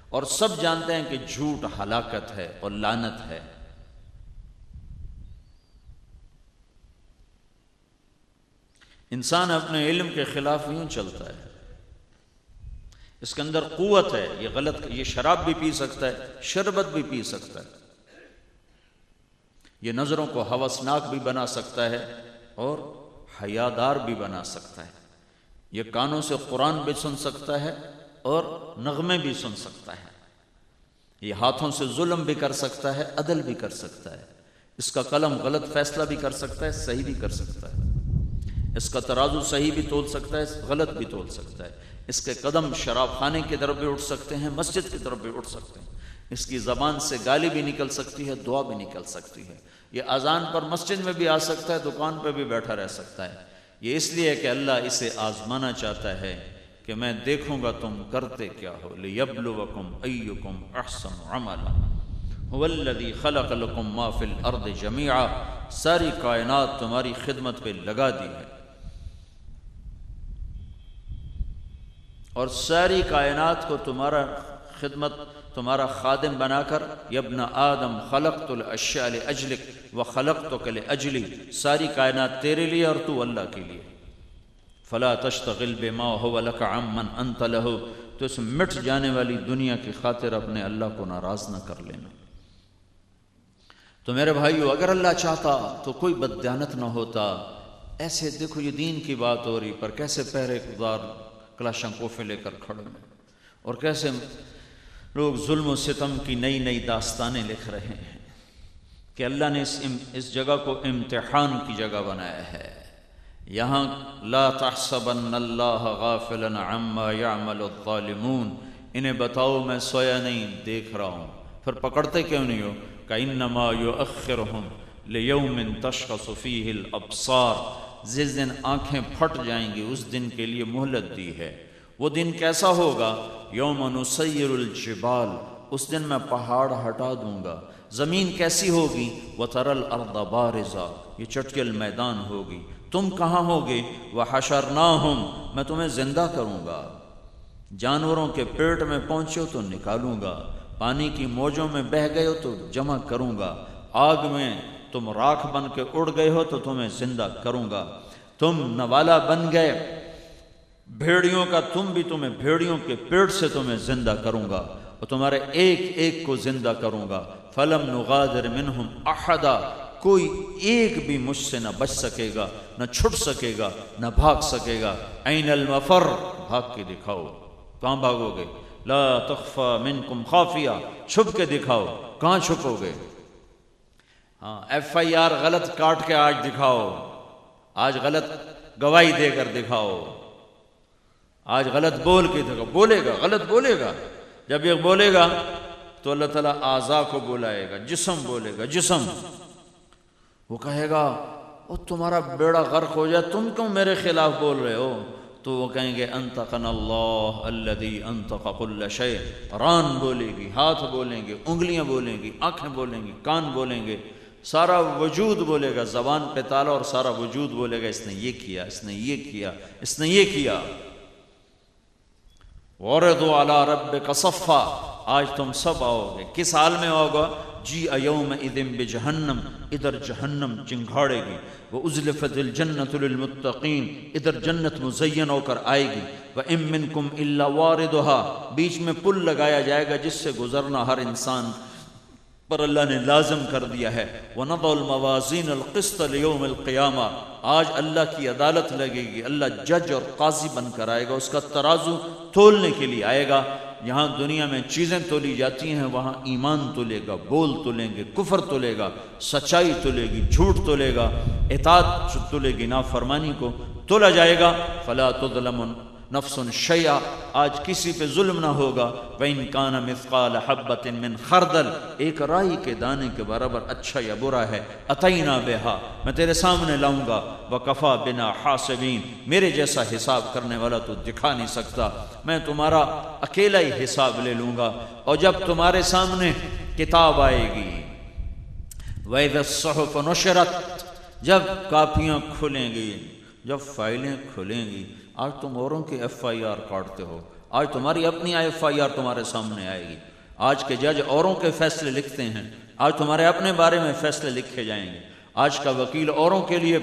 [SPEAKER 1] اور سب جانتے ہیں کہ جھوٹ ہلاکت ہے اور لانت ہے۔ انسان اپنے علم کے خلاف یوں چلتا ہے۔ اس کے اندر قوت ہے، یہ غلط، یہ شراب بھی پی سکتا ہے، شربت بھی پی سکتا ہے۔ یہ نظروں کو ہوسناک بھی بنا سکتا ہے اور حیادار بھی بنا سکتا ہے۔ یہ کانوں سے قرآن بھی سن سکتا ہے اور نغمے بھی سن سکتا ہے۔ یہ ہاتھوں سے ظلم بھی کر سکتا ہے، عدل بھی کر سکتا ہے۔ اس کا قلم غلط فیصلہ بھی کر سکتا ہے، صحیح بھی کر سکتا ہے۔ اس کا ترازو صحیح بھی تول سکتا ہے، غلط بھی تول سکتا ہے۔ اس کے قدم شراب خانے کی طرف بھی اٹھ سکتے ہیں، مسجد کی طرف بھی اٹھ سکتے ہیں۔ اس کی زبان سے گالی بھی نکل سکتی ہے، دعا بھی نکل سکتی ہے۔ یہ اذان پر مسجد میں بھی آ سکتا ہے، دکان پہ بھی بیٹھا رہ سکتا ہے۔ یہ اس لیے کہ اللہ اسے آزمانا چاہتا ہے کہ میں دیکھوں گا تم کرتے کیا ہو۔ لیبلوکم ایکم احسن عملا۔ هو الذي خلق لكم ما في الارض جميعا ساری کائنات تمہاری خدمت پہ لگا دی ہے۔ اور ساری کائنات کو تمہارا خدمت، تمہارا خادم بنا کر یبن آدم خلق الاشیاء لاجلک و خلق تو کل اجلی ساری کائنات تیرے لیے اور تو اللہ کے لیے۔ فلا تشتغل بما هو لك عمن انت له تو اس مٹ جانے والی دنیا کی خاطر اپنے اللہ کو ناراض نہ کر لینا۔ تو میرے بھائیو، اگر اللہ چاہتا تو کوئی بدیانت نہ ہوتا۔ ایسے دیکھو یہ دین کی بات ہو رہی، پر کیسے پہرے کدار کلاشن کوفے لے کر کھڑے ہیں اور کیسے لوگ ظلم و ستم کی نئی نئی داستانیں لکھ رہے ہیں کہ اللہ نے اس اس جگہ کو امتحان کی جگہ بنایا ہے۔ یہاں لا تحسبن اللہ غافلا عما يعمل الظالمون۔ انہیں بتاؤ میں سویا نہیں، دیکھ رہا ہوں۔ پھر پکڑتے کیوں نہیں ہو؟ کَإِنَّمَا يُؤَخِّرُهُمْ لِيَوْمٍ تَشْخَصُ فِيهِ الْأَبْصَارِ۔ جس دن آنکھیں پھٹ جائیں گی، اس دن کے لیے مہلت دی ہے۔ وہ دن کیسا ہوگا؟ یوم نسیر الجبال، اس دن میں پہاڑ ہٹا دوں گا۔ زمین کیسی ہوگی؟ وَتَرَ الْأَرْضَ بَارِزَا، یہ چٹکل میدان ہوگی۔ تم کہاں ہوگے؟ وہ وَحَشَرْنَاهُمْ میں تمہیں زندہ کروں گا۔ جانوروں کے پیٹ میں پہنچو تو نکالوں گا۔ پانی کی موجوں میں بہ گئے تو جمع کروں گا۔ آگ میں تم راکھ بن کے اڑ گئے ہو تو تمہیں زندہ کروں گا۔ تم نوالا بن گئے۔ بھیڑیوں کا تم بھی تمہیں بھیڑیوں کے پیٹ سے تمہیں زندہ کروں گا اور تمہارے ایک ایک کو زندہ کروں گا۔ فلم نغادر منہم احدا۔ کوئی ایک بھی مجھ سے نہ بچ سکے گا، نہ چھٹ سکے گا، نہ بھاگ سکے گا۔ این المفر۔ بھاگ کے دکھاؤ۔ کہاں بھاگو گے؟ لا تخفى منکم خافیہ۔ چھپ کے دکھاؤ۔ کہاں چھپو گے؟ ہاں ایف آئی آر غلط کاٹ کے آج دکھاؤ۔ آج غلط گواہی دے کر دکھاؤ۔ آج غلط بول کے دکھاؤ۔ بولے گا، غلط بولے گا۔ جب یہ بولے گا تو اللہ تعالیٰ آزا کو بلائے گا، جسم بولے گا، جسم۔ وہ کہے گا وہ تمہارا بیڑا غرق ہو جائے، تم کیوں میرے خلاف بول رہے ہو؟ تو وہ کہیں گے، انتقن اللہ الذي انتق كل شيء ران بولے گی، ہاتھ بولیں گے، انگلیاں بولیں گی، آنکھیں بولیں گی، کان بولیں گے۔ سارا وجود بولے گا، زبان پہ تالا اور سارا وجود بولے گا، اس نے یہ کیا، اس نے یہ کیا، اس نے یہ کیا۔ وردوا على ربك صفا۔ آج تم سب آؤ گے۔ کس حال میں آؤ گا؟ جی ایوم ادم بجہنم، ادھر جہنم چنگھاڑے گی۔ وہ ازلفت الجنت للمتقین ادھر جنت مزین ہو کر آئے گی۔ وہ ام منکم الا واردها۔ بیچ میں پل لگایا جائے گا جس سے گزرنا ہر انسان پر اللہ نے لازم کر دیا ہے۔ وَنَضَ الْمَوَازِينَ الْقِسْطَ لِيَوْمِ الْقِيَامَةِ۔ آج اللہ کی عدالت لگے گی۔ اللہ جج اور قاضی بن کر آئے گا۔ اس کا ترازو تولنے کے لیے آئے گا۔ یہاں دنیا میں چیزیں تولی جاتی ہیں، وہاں ایمان تولے گا، بول تولیں گے، کفر تولے گا، سچائی تولے گی، جھوٹ تولے گا، اطاعت تولے گی، نافرمانی کو تولا جائے گا۔ فلا تظلم نفس شیا آج کسی پہ ظلم نہ ہوگا۔ وَإِن كَانَ مِثْقَالَ حَبَّةٍ مِّنْ خَرْدَلْ، ایک رائی کے دانے کے برابر اچھا یا برا ہے۔ اتینا بہا میں تیرے سامنے لاؤں گا۔ وَقَفَا بِنَا حَاسِبِينَ، میرے جیسا حساب کرنے والا تو دکھا نہیں سکتا۔ میں تمہارا اکیلا ہی حساب لے لوں گا۔ اور جب تمہارے سامنے کتاب آئے گی، وَإِذَا الصُّحُفُ نُشِرَتْ، جب کاپیاں کھلیں گی، جب فائلیں کھلیں گی آج تم اوروں کی ایف آئی آر کاٹتے ہو۔ آج تمہاری اپنی ایف آئی آر تمہارے سامنے آئے گی۔ آج کے جج اوروں کے فیصلے لکھتے ہیں۔ آج تمہارے اپنے بارے میں فیصلے لکھے جائیں گے۔ آج کا وکیل اوروں کے لیے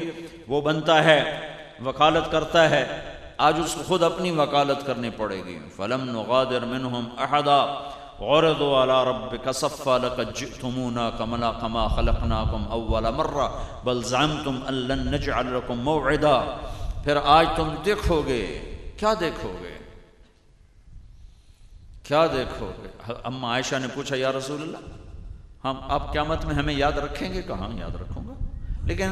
[SPEAKER 1] وہ بنتا ہے، وکالت کرتا ہے۔ آج اس کو خود اپنی وکالت کرنی پڑے گی۔ فلم نغادر منہم احدا غردوا على ربك صفا لقد جئتمونا كما كما خلقناكم اول مره بل زعمتم ان لن نجعل لكم موعدا۔ پھر آج تم دیکھو گے کیا دیکھو گے کیا دیکھو گے اما عائشہ نے پوچھا، یا رسول اللہ، ہم آپ قیامت میں ہمیں یاد رکھیں گے؟ کہاں یاد رکھوں گا؟ لیکن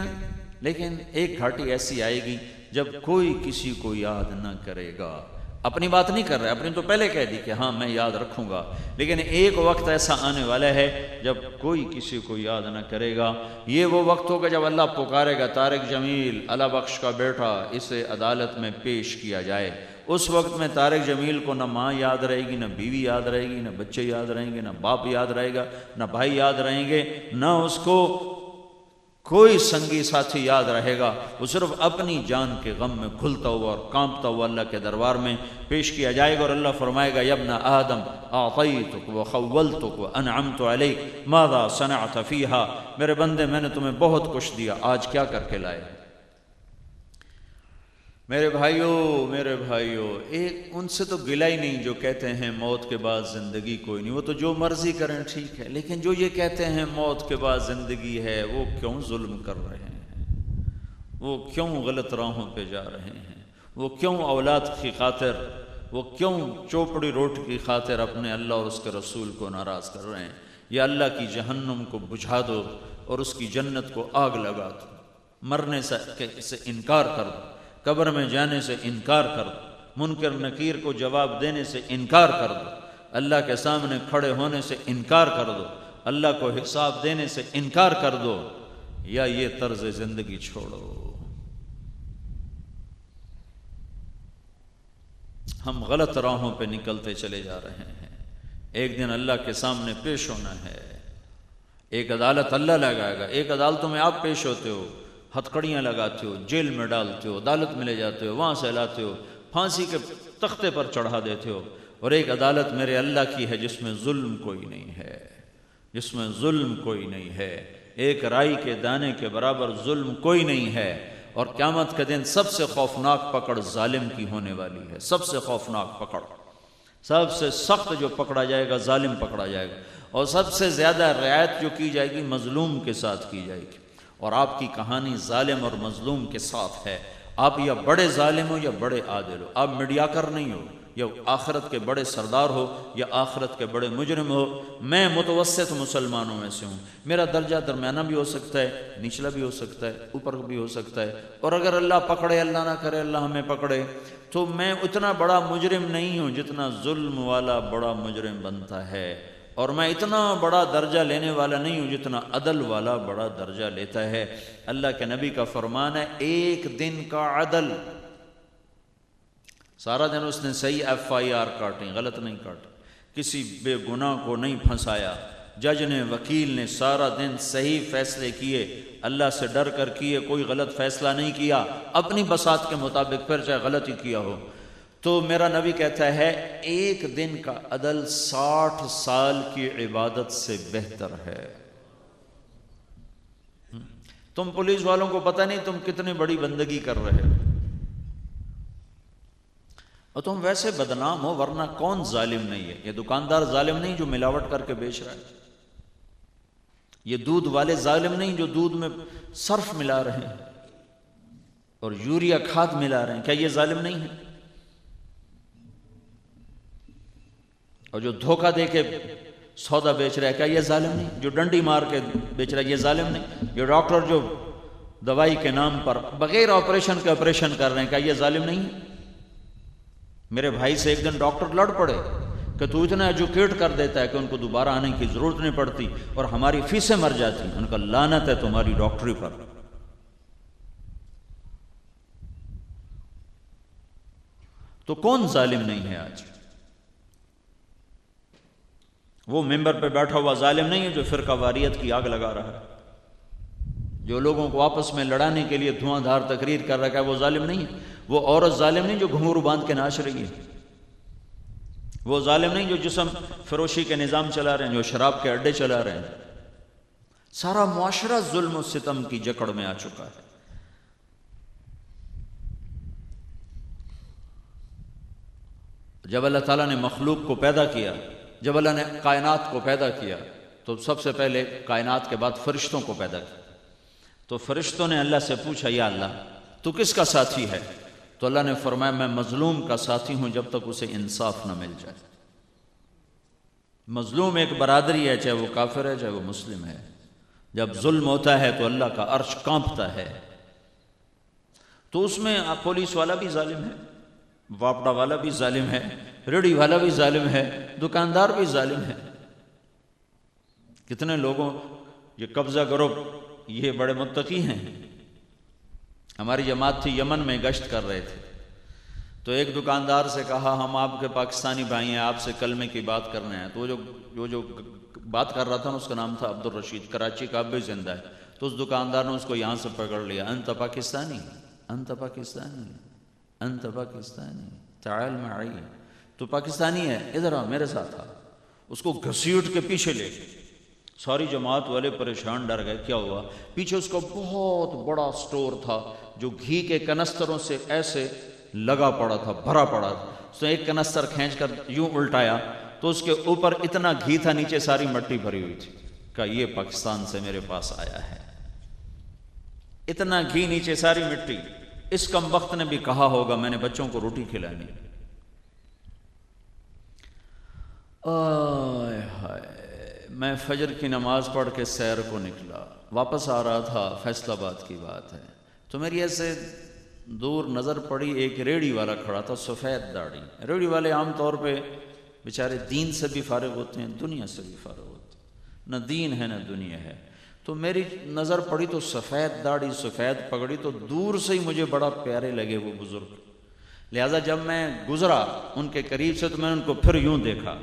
[SPEAKER 1] لیکن ایک گھاٹی ایسی آئے گی، جب کوئی کسی کو یاد نہ کرے گا۔ اپنی بات نہیں کر رہے، اپنی تو پہلے کہہ دی کہ ہاں میں یاد رکھوں گا۔ لیکن ایک وقت ایسا آنے والا ہے جب کوئی کسی کو یاد نہ کرے گا۔ یہ وہ وقت ہوگا جب اللہ پکارے گا، طارق جمیل، اللہ بخش کا بیٹا، اسے عدالت میں پیش کیا جائے۔ اس وقت میں طارق جمیل کو نہ ماں یاد رہے گی، نہ بیوی یاد رہے گی، نہ بچے یاد رہیں گے، نہ باپ یاد رہے گا، نہ بھائی یاد رہیں گے، نہ اس کو کوئی سنگی ساتھی یاد رہے گا، وہ صرف اپنی جان کے غم میں کھلتا ہوا اور کانپتا ہوا اللہ کے دربار میں پیش کیا جائے گا اور اللہ فرمائے گا، یبنا آدم آطیتک و خولتک و انعمت علیک، ماذا صنعت فیہا؟ میرے بندے، میں نے تمہیں بہت کچھ دیا، آج کیا کر کے لائے؟ میرے بھائیوں میرے بھائیوں ایک ان سے تو گلا ہی نہیں جو کہتے ہیں موت کے بعد زندگی کوئی نہیں، وہ تو جو مرضی کریں ٹھیک ہے، لیکن جو یہ کہتے ہیں موت کے بعد زندگی ہے، وہ کیوں ظلم کر رہے ہیں؟ وہ کیوں غلط راہوں پہ جا رہے ہیں؟ وہ کیوں اولاد کی خاطر، وہ کیوں چوپڑی روٹ کی خاطر اپنے اللہ اور اس کے رسول کو ناراض کر رہے ہیں؟ یا اللہ کی جہنم کو بجھا دو اور اس کی جنت کو آگ لگا دو، مرنے سے انکار کر دو۔ قبر میں جانے سے انکار کر دو، منکر نکیر کو جواب دینے سے انکار کر دو۔ اللہ کے سامنے کھڑے ہونے سے انکار کر دو۔ اللہ کو حساب دینے سے انکار کر دو۔ یا یہ طرز زندگی چھوڑو۔ ہم غلط راہوں پہ نکلتے چلے جا رہے ہیں۔ ایک دن اللہ کے سامنے پیش ہونا ہے۔ ایک عدالت اللہ لگائے گا۔ ایک عدالتوں میں آپ پیش ہوتے ہو۔ ہتھکڑیاں لگاتے ہو، جیل میں ڈالتے ہو، عدالت میں لے جاتے ہو، وہاں سے لاتے ہو، پھانسی کے تختے پر چڑھا دیتے ہو۔ اور ایک عدالت میرے اللہ کی ہے جس میں ظلم کوئی نہیں ہے، جس میں ظلم کوئی نہیں ہے۔ ایک رائی کے دانے کے برابر ظلم کوئی نہیں ہے۔ اور قیامت کے دن سب سے خوفناک پکڑ ظالم کی ہونے والی ہے، سب سے خوفناک پکڑ۔ سب سے سخت جو پکڑا جائے گا، ظالم پکڑا جائے گا۔ اور سب سے زیادہ رعایت جو کی جائے گی، مظلوم کے ساتھ کی جائے گی۔ اور آپ کی کہانی ظالم اور مظلوم کے ساتھ ہے۔ آپ یا بڑے ظالم ہو یا بڑے عادل ہو۔ آپ میڈیا کر نہیں ہو، یا آخرت کے بڑے سردار ہو یا آخرت کے بڑے مجرم ہو۔ میں متوسط مسلمانوں میں سے ہوں۔ میرا درجہ درمیانہ بھی ہو سکتا ہے، نچلا بھی ہو سکتا ہے، اوپر بھی ہو سکتا ہے۔ اور اگر اللہ پکڑے، اللہ نہ کرے، اللہ ہمیں پکڑے، تو میں اتنا بڑا مجرم نہیں ہوں جتنا ظلم والا بڑا مجرم بنتا ہے۔ اور میں اتنا بڑا درجہ لینے والا نہیں ہوں جتنا عدل والا بڑا درجہ لیتا ہے۔ اللہ کے نبی کا فرمان ہے، ایک دن کا عدل۔ سارا دن اس نے صحیح ایف آئی آر کاٹی غلط نہیں کاٹی کسی بے گناہ کو نہیں پھنسایا۔ جج نے، وکیل نے سارا دن صحیح فیصلے کیے۔ اللہ سے ڈر کر کیے، کوئی غلط فیصلہ نہیں کیا۔ اپنی بسات کے مطابق پھر چاہے غلط ہی کیا ہو۔ تو میرا نبی کہتا ہے ایک دن کا عدل ساٹھ سال کی عبادت سے بہتر ہے۔ تم پولیس والوں کو پتہ نہیں تم کتنی بڑی بندگی کر رہے ہو۔ اور تم ویسے بدنام ہو، ورنہ کون ظالم نہیں ہے؟ یہ دکاندار ظالم نہیں جو ملاوٹ کر کے بیچ رہا ہے۔ یہ دودھ والے ظالم نہیں جو دودھ میں صرف ملا رہے ہیں اور یوریا کھاد ملا رہے ہیں۔ کیا یہ ظالم نہیں ہے؟ اور جو دھوکہ دے کے سودا بیچ رہا ہے، کیا یہ ظالم نہیں؟ جو ڈنڈی مار کے بیچ رہا ہے، یہ ظالم نہیں؟ جو ڈاکٹر جو دوائی کے نام پر بغیر آپریشن کے آپریشن کر رہے ہیں، کیا یہ ظالم نہیں؟ میرے بھائی سے ایک دن ڈاکٹر لڑ پڑے کہ تو اتنا ایجوکیٹ کر دیتا ہے کہ ان کو دوبارہ آنے کی ضرورت نہیں پڑتی اور ہماری فیسیں مر جاتی ان کا لانت ہے تمہاری ڈاکٹری پر۔ تو کون ظالم نہیں ہے آج؟ وہ ممبر پہ بیٹھا ہوا ظالم نہیں ہے جو فرقہ واریت کی آگ لگا رہا ہے۔ جو لوگوں کو آپس میں لڑانے کے لیے دھواں دھار تقریر کر رہا ہے، وہ ظالم نہیں ہے۔ وہ عورت ظالم نہیں جو گھنگرو باندھ کے ناچ رہی ہے۔ وہ ظالم نہیں جو جسم فروشی کے نظام چلا رہے ہیں، جو شراب کے اڈے چلا رہے ہیں۔ سارا معاشرہ ظلم و ستم کی جکڑ میں آ چکا ہے۔ جب اللہ تعالیٰ نے مخلوق کو پیدا کیا جب اللہ نے کائنات کو پیدا کیا، تو سب سے پہلے کائنات کے بعد فرشتوں کو پیدا کیا۔ تو فرشتوں نے اللہ سے پوچھا، یا اللہ، تو کس کا ساتھی ہے؟ تو اللہ نے فرمایا، میں مظلوم کا ساتھی ہوں جب تک اسے انصاف نہ مل جائے۔ مظلوم ایک برادری ہے، چاہے وہ کافر ہے، چاہے وہ مسلم ہے۔ جب ظلم ہوتا ہے، تو اللہ کا عرش کانپتا ہے۔ تو اس میں پولیس والا بھی ظالم ہے۔ واپڑا والا بھی ظالم ہے ریڑی والا بھی ظالم ہے، دکاندار بھی ظالم ہے۔ کتنے لوگوں، یہ قبضہ کرو، یہ بڑے متقی ہیں۔ ہماری جماعت تھی یمن میں گشت کر رہے تھے۔ تو ایک دکاندار سے کہا، ہم آپ کے پاکستانی بھائی ہیں، آپ سے کلمے کی بات کرنے ہیں۔ تو وہ جو جو بات کر رہا تھا نا، اس کا نام تھا عبد الرشید کراچی کا اب بھی زندہ ہے۔ تو اس دکاندار نے اس کو یہاں سے پکڑ لیا، انت پاکستانی انت پاکستانی۔ انت پاکستانی، تعال معی۔ تو پاکستانی ہے، ادھر آ، میرے ساتھ آ۔ اس کو گھسیٹ کے پیچھے لے۔ ساری جماعت والے پریشان ڈر گئے، کیا ہوا؟ پیچھے اس کا بہت بڑا سٹور تھا، جو گھی کے کنستروں سے ایسے لگا پڑا تھا، بھرا پڑا تھا۔ اس نے ایک کنستر کھینچ کر یوں الٹایا، تو اس کے اوپر اتنا گھی تھا، نیچے ساری مٹی بھری ہوئی تھی۔ کہا یہ پاکستان سے میرے پاس آیا ہے۔ اتنا گھی، نیچے ساری مٹی۔ اس کم وقت نے بھی کہا ہوگا، میں نے بچوں کو روٹی کھلانی میں فجر کی نماز پڑھ کے سیر کو نکلا۔ واپس آ رہا تھا، فیصلہ آباد کی بات ہے۔ تو میری ایسے دور نظر پڑی، ایک ریڑی والا کھڑا تھا، سفید داڑھی۔ ریڑی والے عام طور پہ بیچارے دین سے بھی فارغ ہوتے ہیں، دنیا سے بھی فارغ ہوتے ہیں۔ نہ دین ہے، نہ دنیا ہے۔ تو میری نظر پڑی تو سفید، داڑھی سفید، پگڑی تو دور سے ہی مجھے بڑا پیارے لگے وہ بزرگ۔ لہٰذا جب میں گزرا ان کے قریب سے تو میں نے ان کو پھر یوں دیکھا۔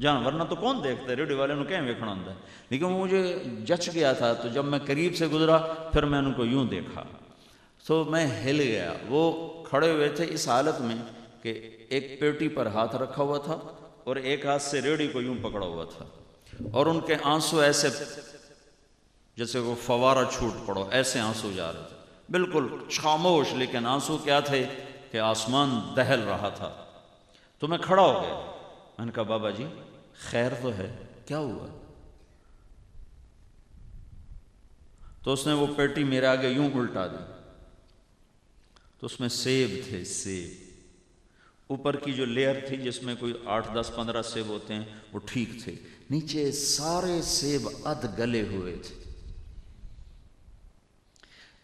[SPEAKER 1] جہاں ورنہ تو کون دیکھتے ریڈیو والے کہیں ویکھنا ہوتا ہے؟ لیکن وہ مجھے جچ گیا تھا تو جب میں قریب سے گزرا پھر میں ان کو یوں دیکھا۔ تو میں ہل گیا۔ وہ کھڑے ہوئے تھے اس حالت میں کہ ایک پیٹی پر ہاتھ رکھا ہوا تھا اور ایک ہاتھ سے ریڑھی کو یوں پکڑا ہوا تھا۔ اور ان کے آنسو ایسے جیسے وہ فوارہ چھوٹ پڑو، ایسے آنسو جا رہے تھے۔ بالکل خاموش، لیکن آنسو کیا تھے کہ آسمان دہل رہا تھا۔ تو میں کھڑا ہو گیا۔ میں نے کہا، بابا جی خیر تو ہے، کیا ہوا؟ تو اس نے وہ پیٹی میرے آگے یوں الٹا دی۔ تو اس میں سیب تھے، سیب۔ اوپر کی جو لیئر تھی، جس میں کوئی آٹھ، دس، پندرہ سیب ہوتے ہیں، وہ ٹھیک تھے۔ نیچے سارے سیب اد گلے ہوئے تھے۔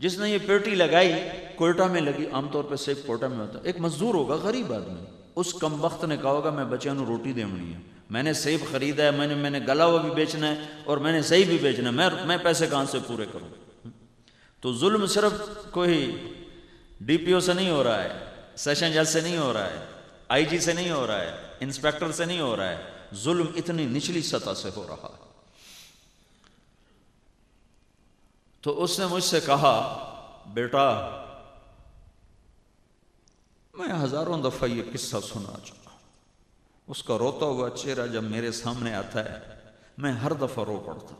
[SPEAKER 1] جس نے یہ پیٹی لگائی، کوئٹہ میں لگی، عام طور پہ سیب کوئٹہ میں ہوتا ایک مزدور ہوگا، غریب آدمی۔ اس کم وقت نے کہا ہوگا، میں بچے نو روٹی دیونی ہے۔ میں نے سیب خریدا ہے، میں نے میں نے گلا ہوا بھی بیچنا ہے اور میں نے صحیح بھی بیچنا ہے۔ میں میں پیسے کہاں سے پورے کروں؟ تو ظلم صرف کوئی ڈی پی او سے نہیں ہو رہا ہے، سیشن جج سے نہیں ہو رہا ہے، آئی جی سے نہیں ہو رہا ہے، انسپیکٹر سے نہیں ہو رہا ہے۔ ظلم اتنی نچلی سطح سے ہو رہا ہے۔ تو اس نے مجھ سے کہا، بیٹا، میں ہزاروں دفعہ یہ قصہ سنا چکا اس کا روتا ہوا چہرہ جب میرے سامنے آتا ہے، میں ہر دفعہ رو پڑتا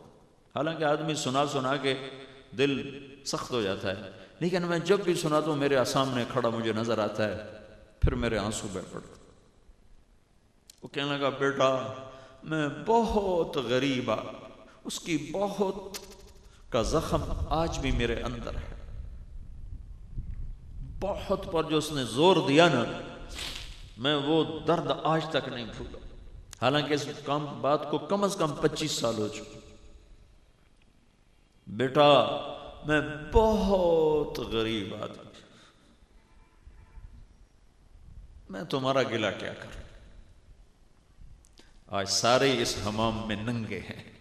[SPEAKER 1] حالانکہ آدمی سنا سنا کے دل سخت ہو جاتا ہے، لیکن میں جب بھی سنا تو میرے سامنے کھڑا مجھے نظر آتا ہے، پھر میرے آنسو بہ پڑتے وہ کہنے لگا، بیٹا، میں بہت غریب آ اس کی بہت کا زخم آج بھی میرے اندر ہے۔ بہت پر جو اس نے زور دیا نا، میں وہ درد آج تک نہیں بھولا۔ حالانکہ اس کام، بات کو کم از کم پچیس سال ہو چکا بیٹا، میں بہت غریب آدمی میں تمہارا گلا کیا کروں؟ آج سارے اس حمام میں ننگے ہیں۔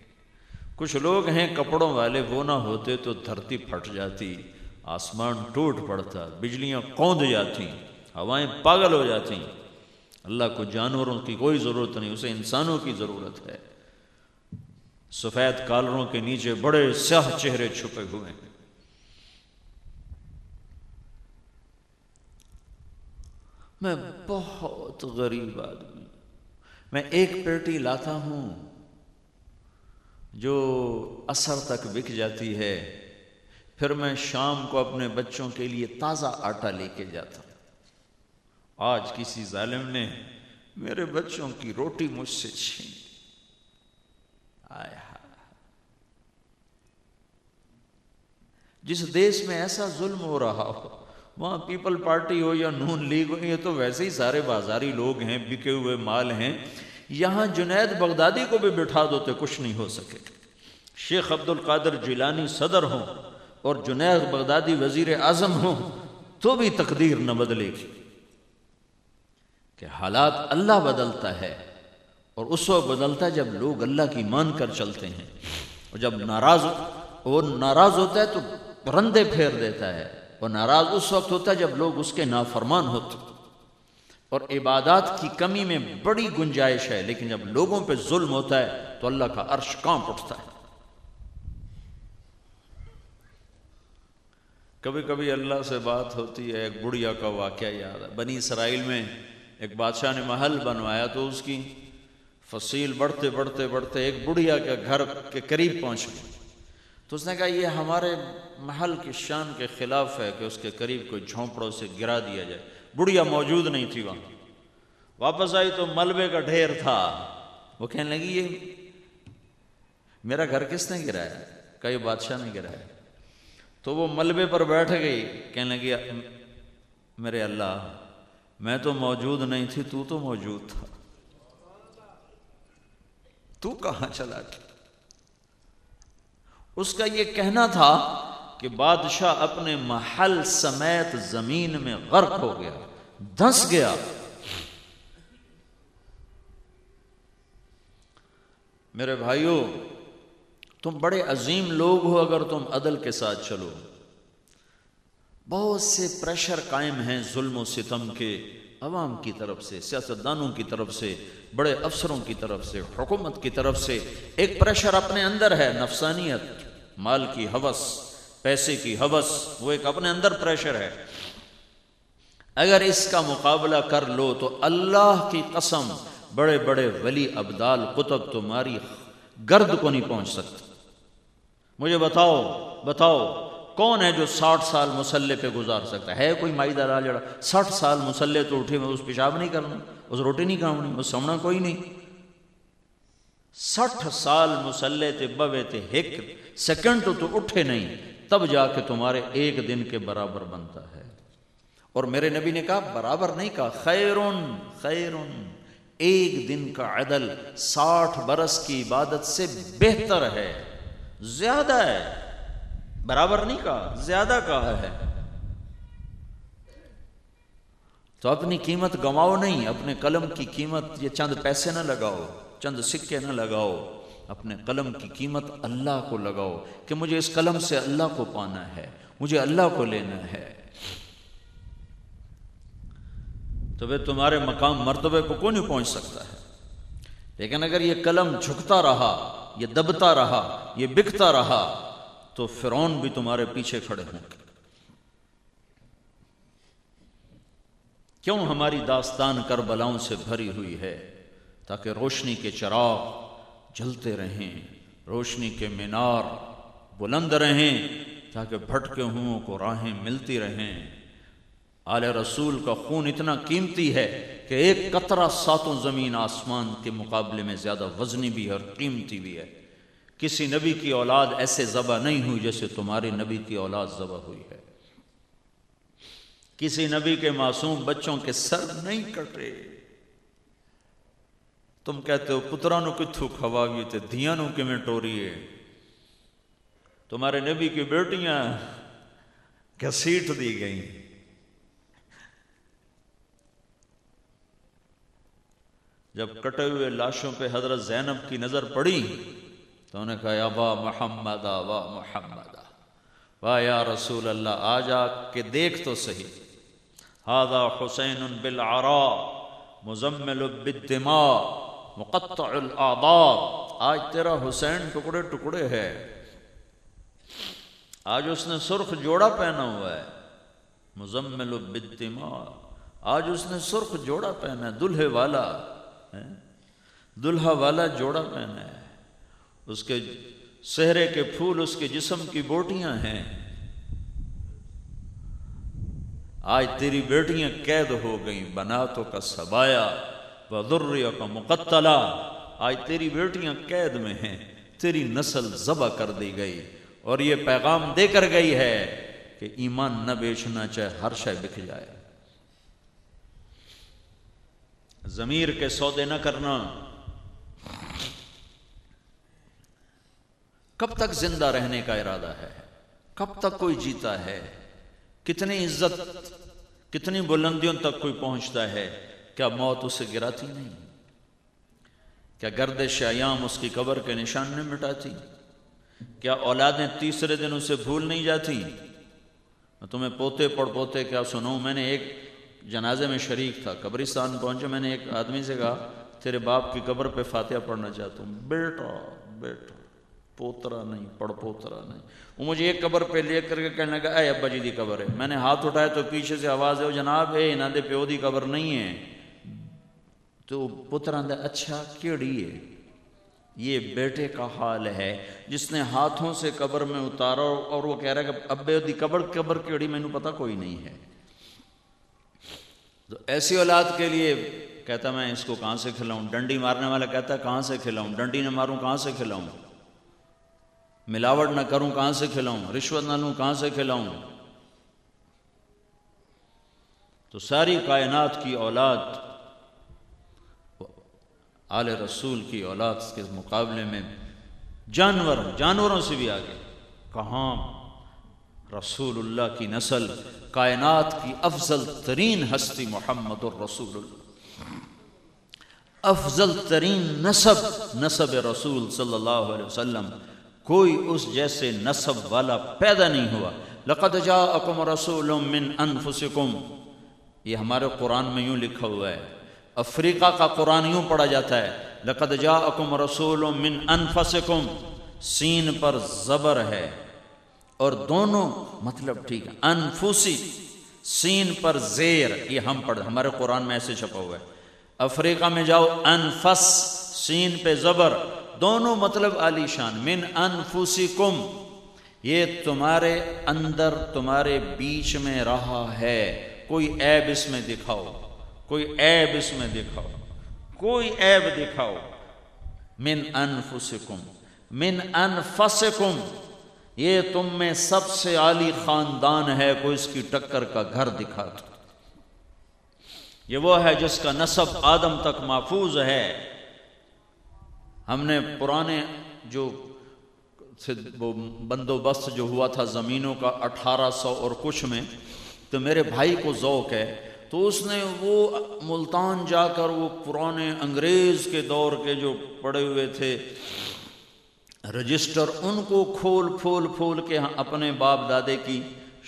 [SPEAKER 1] کچھ لوگ ہیں کپڑوں والے، وہ نہ ہوتے تو دھرتی پھٹ جاتی، آسمان ٹوٹ پڑتا، بجلیاں کوند جاتی، ہوائیں پاگل ہو جاتی۔ اللہ کو جانوروں کی کوئی ضرورت نہیں، اسے انسانوں کی ضرورت ہے۔ سفید کالروں کے نیچے بڑے سیاہ چہرے چھپے ہوئے ہیں۔ میں بہت غریب آدمی، میں ایک پیٹی لاتا ہوں۔ جو اثر تک بک جاتی ہے، پھر میں شام کو اپنے بچوں کے لیے تازہ آٹا لے کے جاتا۔ ہوں آج کسی ظالم نے میرے بچوں کی روٹی مجھ سے چھین آیا جس دیش میں ایسا ظلم ہو رہا ہو، وہاں پیپل پارٹی ہو یا نون لیگ ہو، یہ تو ویسے ہی سارے بازاری لوگ ہیں، بکے ہوئے مال ہیں۔ یہاں جنید بغدادی کو بھی بٹھا دوتے کچھ نہیں ہو سکے۔ شیخ عبد القادر جیلانی صدر ہوں اور جنید بغدادی وزیر اعظم ہوں تو بھی تقدیر نہ بدلے گی۔ کہ حالات اللہ بدلتا ہے اور اس وقت بدلتا ہے جب لوگ اللہ کی مان کر چلتے ہیں۔ اور جب ناراض وہ ناراض ہوتا ہے تو رندے پھیر دیتا ہے۔ وہ ناراض اس وقت ہوتا ہے جب لوگ اس کے نافرمان ہوتے اور عبادات کی کمی میں بڑی گنجائش ہے، لیکن جب لوگوں پہ ظلم ہوتا ہے تو اللہ کا عرش کانپ اٹھتا ہے۔ کبھی کبھی اللہ سے بات ہوتی ہے، ایک بڑھیا کا واقعہ یاد ہے۔ بنی اسرائیل میں ایک بادشاہ نے محل بنوایا تو اس کی فصیل بڑھتے بڑھتے بڑھتے ایک بڑھیا کے گھر کے قریب پہنچ گئی۔ تو اس نے کہا، یہ ہمارے محل کی شان کے خلاف ہے کہ اس کے قریب کوئی جھونپڑوں سے گرا دیا جائے۔ بڑھیا موجود نہیں تھی وہاں۔ واپس آئی تو ملبے کا ڈھیر تھا۔ وہ کہنے لگی، یہ میرا گھر کس نے گرایا؟ کئی بادشاہ نے گرایا۔ تو وہ ملبے پر بیٹھ گئی۔ کہنے لگی، میرے اللہ، میں تو موجود نہیں تھی، تو تو موجود تھا۔ تو کہاں چلا گیا؟ اس کا یہ کہنا تھا کہ بادشاہ اپنے محل سمیت زمین میں غرق ہو گیا دھس گیا۔ میرے بھائیوں تم بڑے عظیم لوگ ہو اگر تم عدل کے ساتھ چلو۔ بہت سے پریشر قائم ہیں ظلم و ستم کے عوام کی طرف سے، سیاستدانوں کی طرف سے، بڑے افسروں کی طرف سے، حکومت کی طرف سے۔ ایک پریشر اپنے اندر ہے، نفسانیت، مال کی حوث۔ پیسے کی حوث، وہ ایک اپنے اندر پریشر ہے۔ اگر اس کا مقابلہ کر لو تو اللہ کی قسم، بڑے بڑے ولی ابدال قطب تمہاری گرد کو نہیں پہنچ سکتے۔ مجھے بتاؤ بتاؤ، کون ہے جو ساٹھ سال مسلح پہ گزار سکتا ہے؟ کوئی مائی دار جڑا؟ ساٹھ سال مسلح تو اٹھے میں اس پیشاب نہیں کرنا، اس روٹی نہیں کھاؤنی اس سمنا کوئی نہیں۔ سٹھ سال مسلح تے بوے تے ہک، سیکنڈ تو تو اٹھے نہیں۔ تب جا کے تمہارے ایک دن کے برابر بنتا ہے۔ اور میرے نبی نے کہا، برابر نہیں کہا خیرن خیرن ایک دن کا عدل ساٹھ برس کی عبادت سے بہتر ہے، زیادہ ہے۔ برابر نہیں کہا، زیادہ کہا ہے۔ تو اپنی قیمت گماؤ نہیں، اپنے قلم کی قیمت یہ چند پیسے نہ لگاؤ، چند سکے نہ لگاؤ۔ اپنے قلم کی قیمت اللہ کو لگاؤ کہ مجھے اس قلم سے اللہ کو پانا ہے، مجھے اللہ کو لینا ہے۔ تو وہ تمہارے مقام مرتبے کو کون نہیں پہنچ سکتا ہے؟ لیکن اگر یہ قلم جھکتا رہا، یہ دبتا رہا، یہ بکتا رہا، تو فرون بھی تمہارے پیچھے کھڑے ہوں گے۔ کیوں ہماری داستان کربلاؤں سے بھری ہوئی ہے؟ تاکہ روشنی کے چراغ جلتے رہیں، روشنی کے مینار بلند رہیں تاکہ بھٹکے ہوں کو راہیں ملتی رہیں۔ آل رسول کا خون اتنا قیمتی ہے کہ ایک قطرہ ساتوں زمین آسمان کے مقابلے میں زیادہ وزنی بھی ہے اور قیمتی بھی ہے۔ کسی نبی کی اولاد ایسے ذبح نہیں ہوئی جیسے تمہاری نبی کی اولاد ذبح ہوئی ہے۔ کسی نبی کے معصوم بچوں کے سر نہیں کٹے۔ تم کہتے ہو پترانو کتھو کھوا گئی تھے دھیانوں کے میں ٹوری ہے۔ تمہارے نبی کی بیٹیاں گھسیٹ دی گئیں۔ جب کٹے ہوئے لاشوں پہ حضرت زینب کی نظر پڑی تو انہیں کہا وا محمد وا محمد۔ واہ یا رسول اللہ آ جا کے دیکھ تو صحیح۔ ہاضا حسین بالعراء مزمل بالدماء۔ مقطع الاعضاء آج تیرا حسین ٹکڑے ٹکڑے ہے۔ آج اس نے سرخ جوڑا پہنا ہوا ہے۔ مزمل بالدماء۔ آج اس نے سرخ جوڑا پہنا ہے، دلہے والا۔ دلہا والا جوڑا پہنا ہے۔ اس کے سہرے کے پھول، اس کے جسم کی بوٹیاں ہیں۔ آج تیری بیٹیاں قید ہو گئیں بناتوں کا سبایا۔ بدریوں کا مقتلا۔ آج تیری بیٹیاں قید میں ہیں، تیری نسل ذبح کر دی گئی۔ اور یہ پیغام دے کر گئی ہے کہ ایمان نہ بیچنا چاہے ہر شے بک جائے۔ ضمیر کے سودے نہ کرنا۔ کب تک زندہ رہنے کا ارادہ ہے؟ کب تک کوئی جیتا ہے؟ کتنی عزت، کتنی بلندیوں تک کوئی پہنچتا ہے؟ کیا موت اسے گراتی نہیں؟ کیا گردش ایام اس کی قبر کے نشان نہیں مٹاتی؟ کیا اولادیں تیسرے دن اسے بھول نہیں جاتی؟ میں تمہیں پوتے پڑ پوتے کیا سنوں؟ میں نے ایک جنازے میں شریک تھا، قبرستان پہنچے، میں نے ایک آدمی سے کہا، تیرے باپ کی قبر پہ فاتحہ پڑھنا چاہتا ہوں۔ بیٹا بیٹا، پوترا نہیں، پڑ پوترا نہیں۔ وہ مجھے ایک قبر پہ لے کر کے کہنے لگا، اے ابا جی دی قبر ہے۔ میں نے ہاتھ اٹھایا تو پیچھے سے آواز ہے جناب، اے نہ دے پیو دی قبر نہیں ہے۔ تو پترا دے اچھا کیڑی ہے؟ یہ بیٹے کا حال ہے۔ جس نے ہاتھوں سے قبر میں اتارا اور وہ کہہ رہا ہے کہ ابے دی قبر قبر کیڑی میں پتا کوئی نہیں ہے۔ تو ایسی اولاد کے لیے کہتا میں اس کو کہاں سے کھلاؤں؟ ڈنڈی مارنے والا کہتا ہے کہاں سے کھلاؤں؟ ڈنڈی نہ ماروں کہاں سے کھلاؤں؟ ملاوٹ نہ کروں کہاں سے کھلاؤں؟ رشوت نہ لوں کہاں سے کھلاؤں؟ تو ساری کائنات کی اولاد آل رسول کی اولاد کے مقابلے میں جانور، جانوروں سے بھی آگے۔ کہاں رسول اللہ کی نسل، کائنات کی افضل ترین ہستی محمد الرسول۔ اللہ افضل ترین نصب نصب رسول صلی اللہ علیہ وسلم۔ کوئی اس جیسے نصب والا پیدا نہیں ہوا۔ لقد جاءکم رسول من انفسکم۔ یہ ہمارے قرآن میں یوں لکھا ہوا ہے۔ افریقہ کا قرآن یوں پڑھا جاتا ہے، لقد جاءکم رسول من انفسکم، سین پر زبر ہے۔ اور دونوں مطلب ٹھیک ہے۔ انفوسی سین پر زیر، یہ ہم پڑھ، ہمارے قرآن میں ایسے چھپا ہوا ہے۔ افریقہ میں جاؤ، انفس، سین پہ زبر، دونوں مطلب علی شان۔ من انفوسی کم یہ تمہارے اندر، تمہارے بیچ میں رہا ہے۔ کوئی عیب اس میں دکھاؤ۔ کوئی عیب اس میں دکھاؤ۔ کوئی عیب دکھاؤ۔ من انفسکم۔ من انفسکم۔ یہ تم میں سب سے عالی خاندان ہے کوئی اس کی ٹکر کا گھر دکھا دو۔ یہ وہ ہے جس کا نصب آدم تک محفوظ ہے۔ ہم نے پرانے جو بندوبست جو ہوا تھا زمینوں کا اٹھارہ سو اور کچھ میں، تو میرے بھائی کو ذوق ہے تو اس نے وہ ملتان جا کر وہ پرانے انگریز کے دور کے جو پڑے ہوئے تھے، رجسٹر، ان کو کھول پھول پھول کے اپنے باپ دادے کی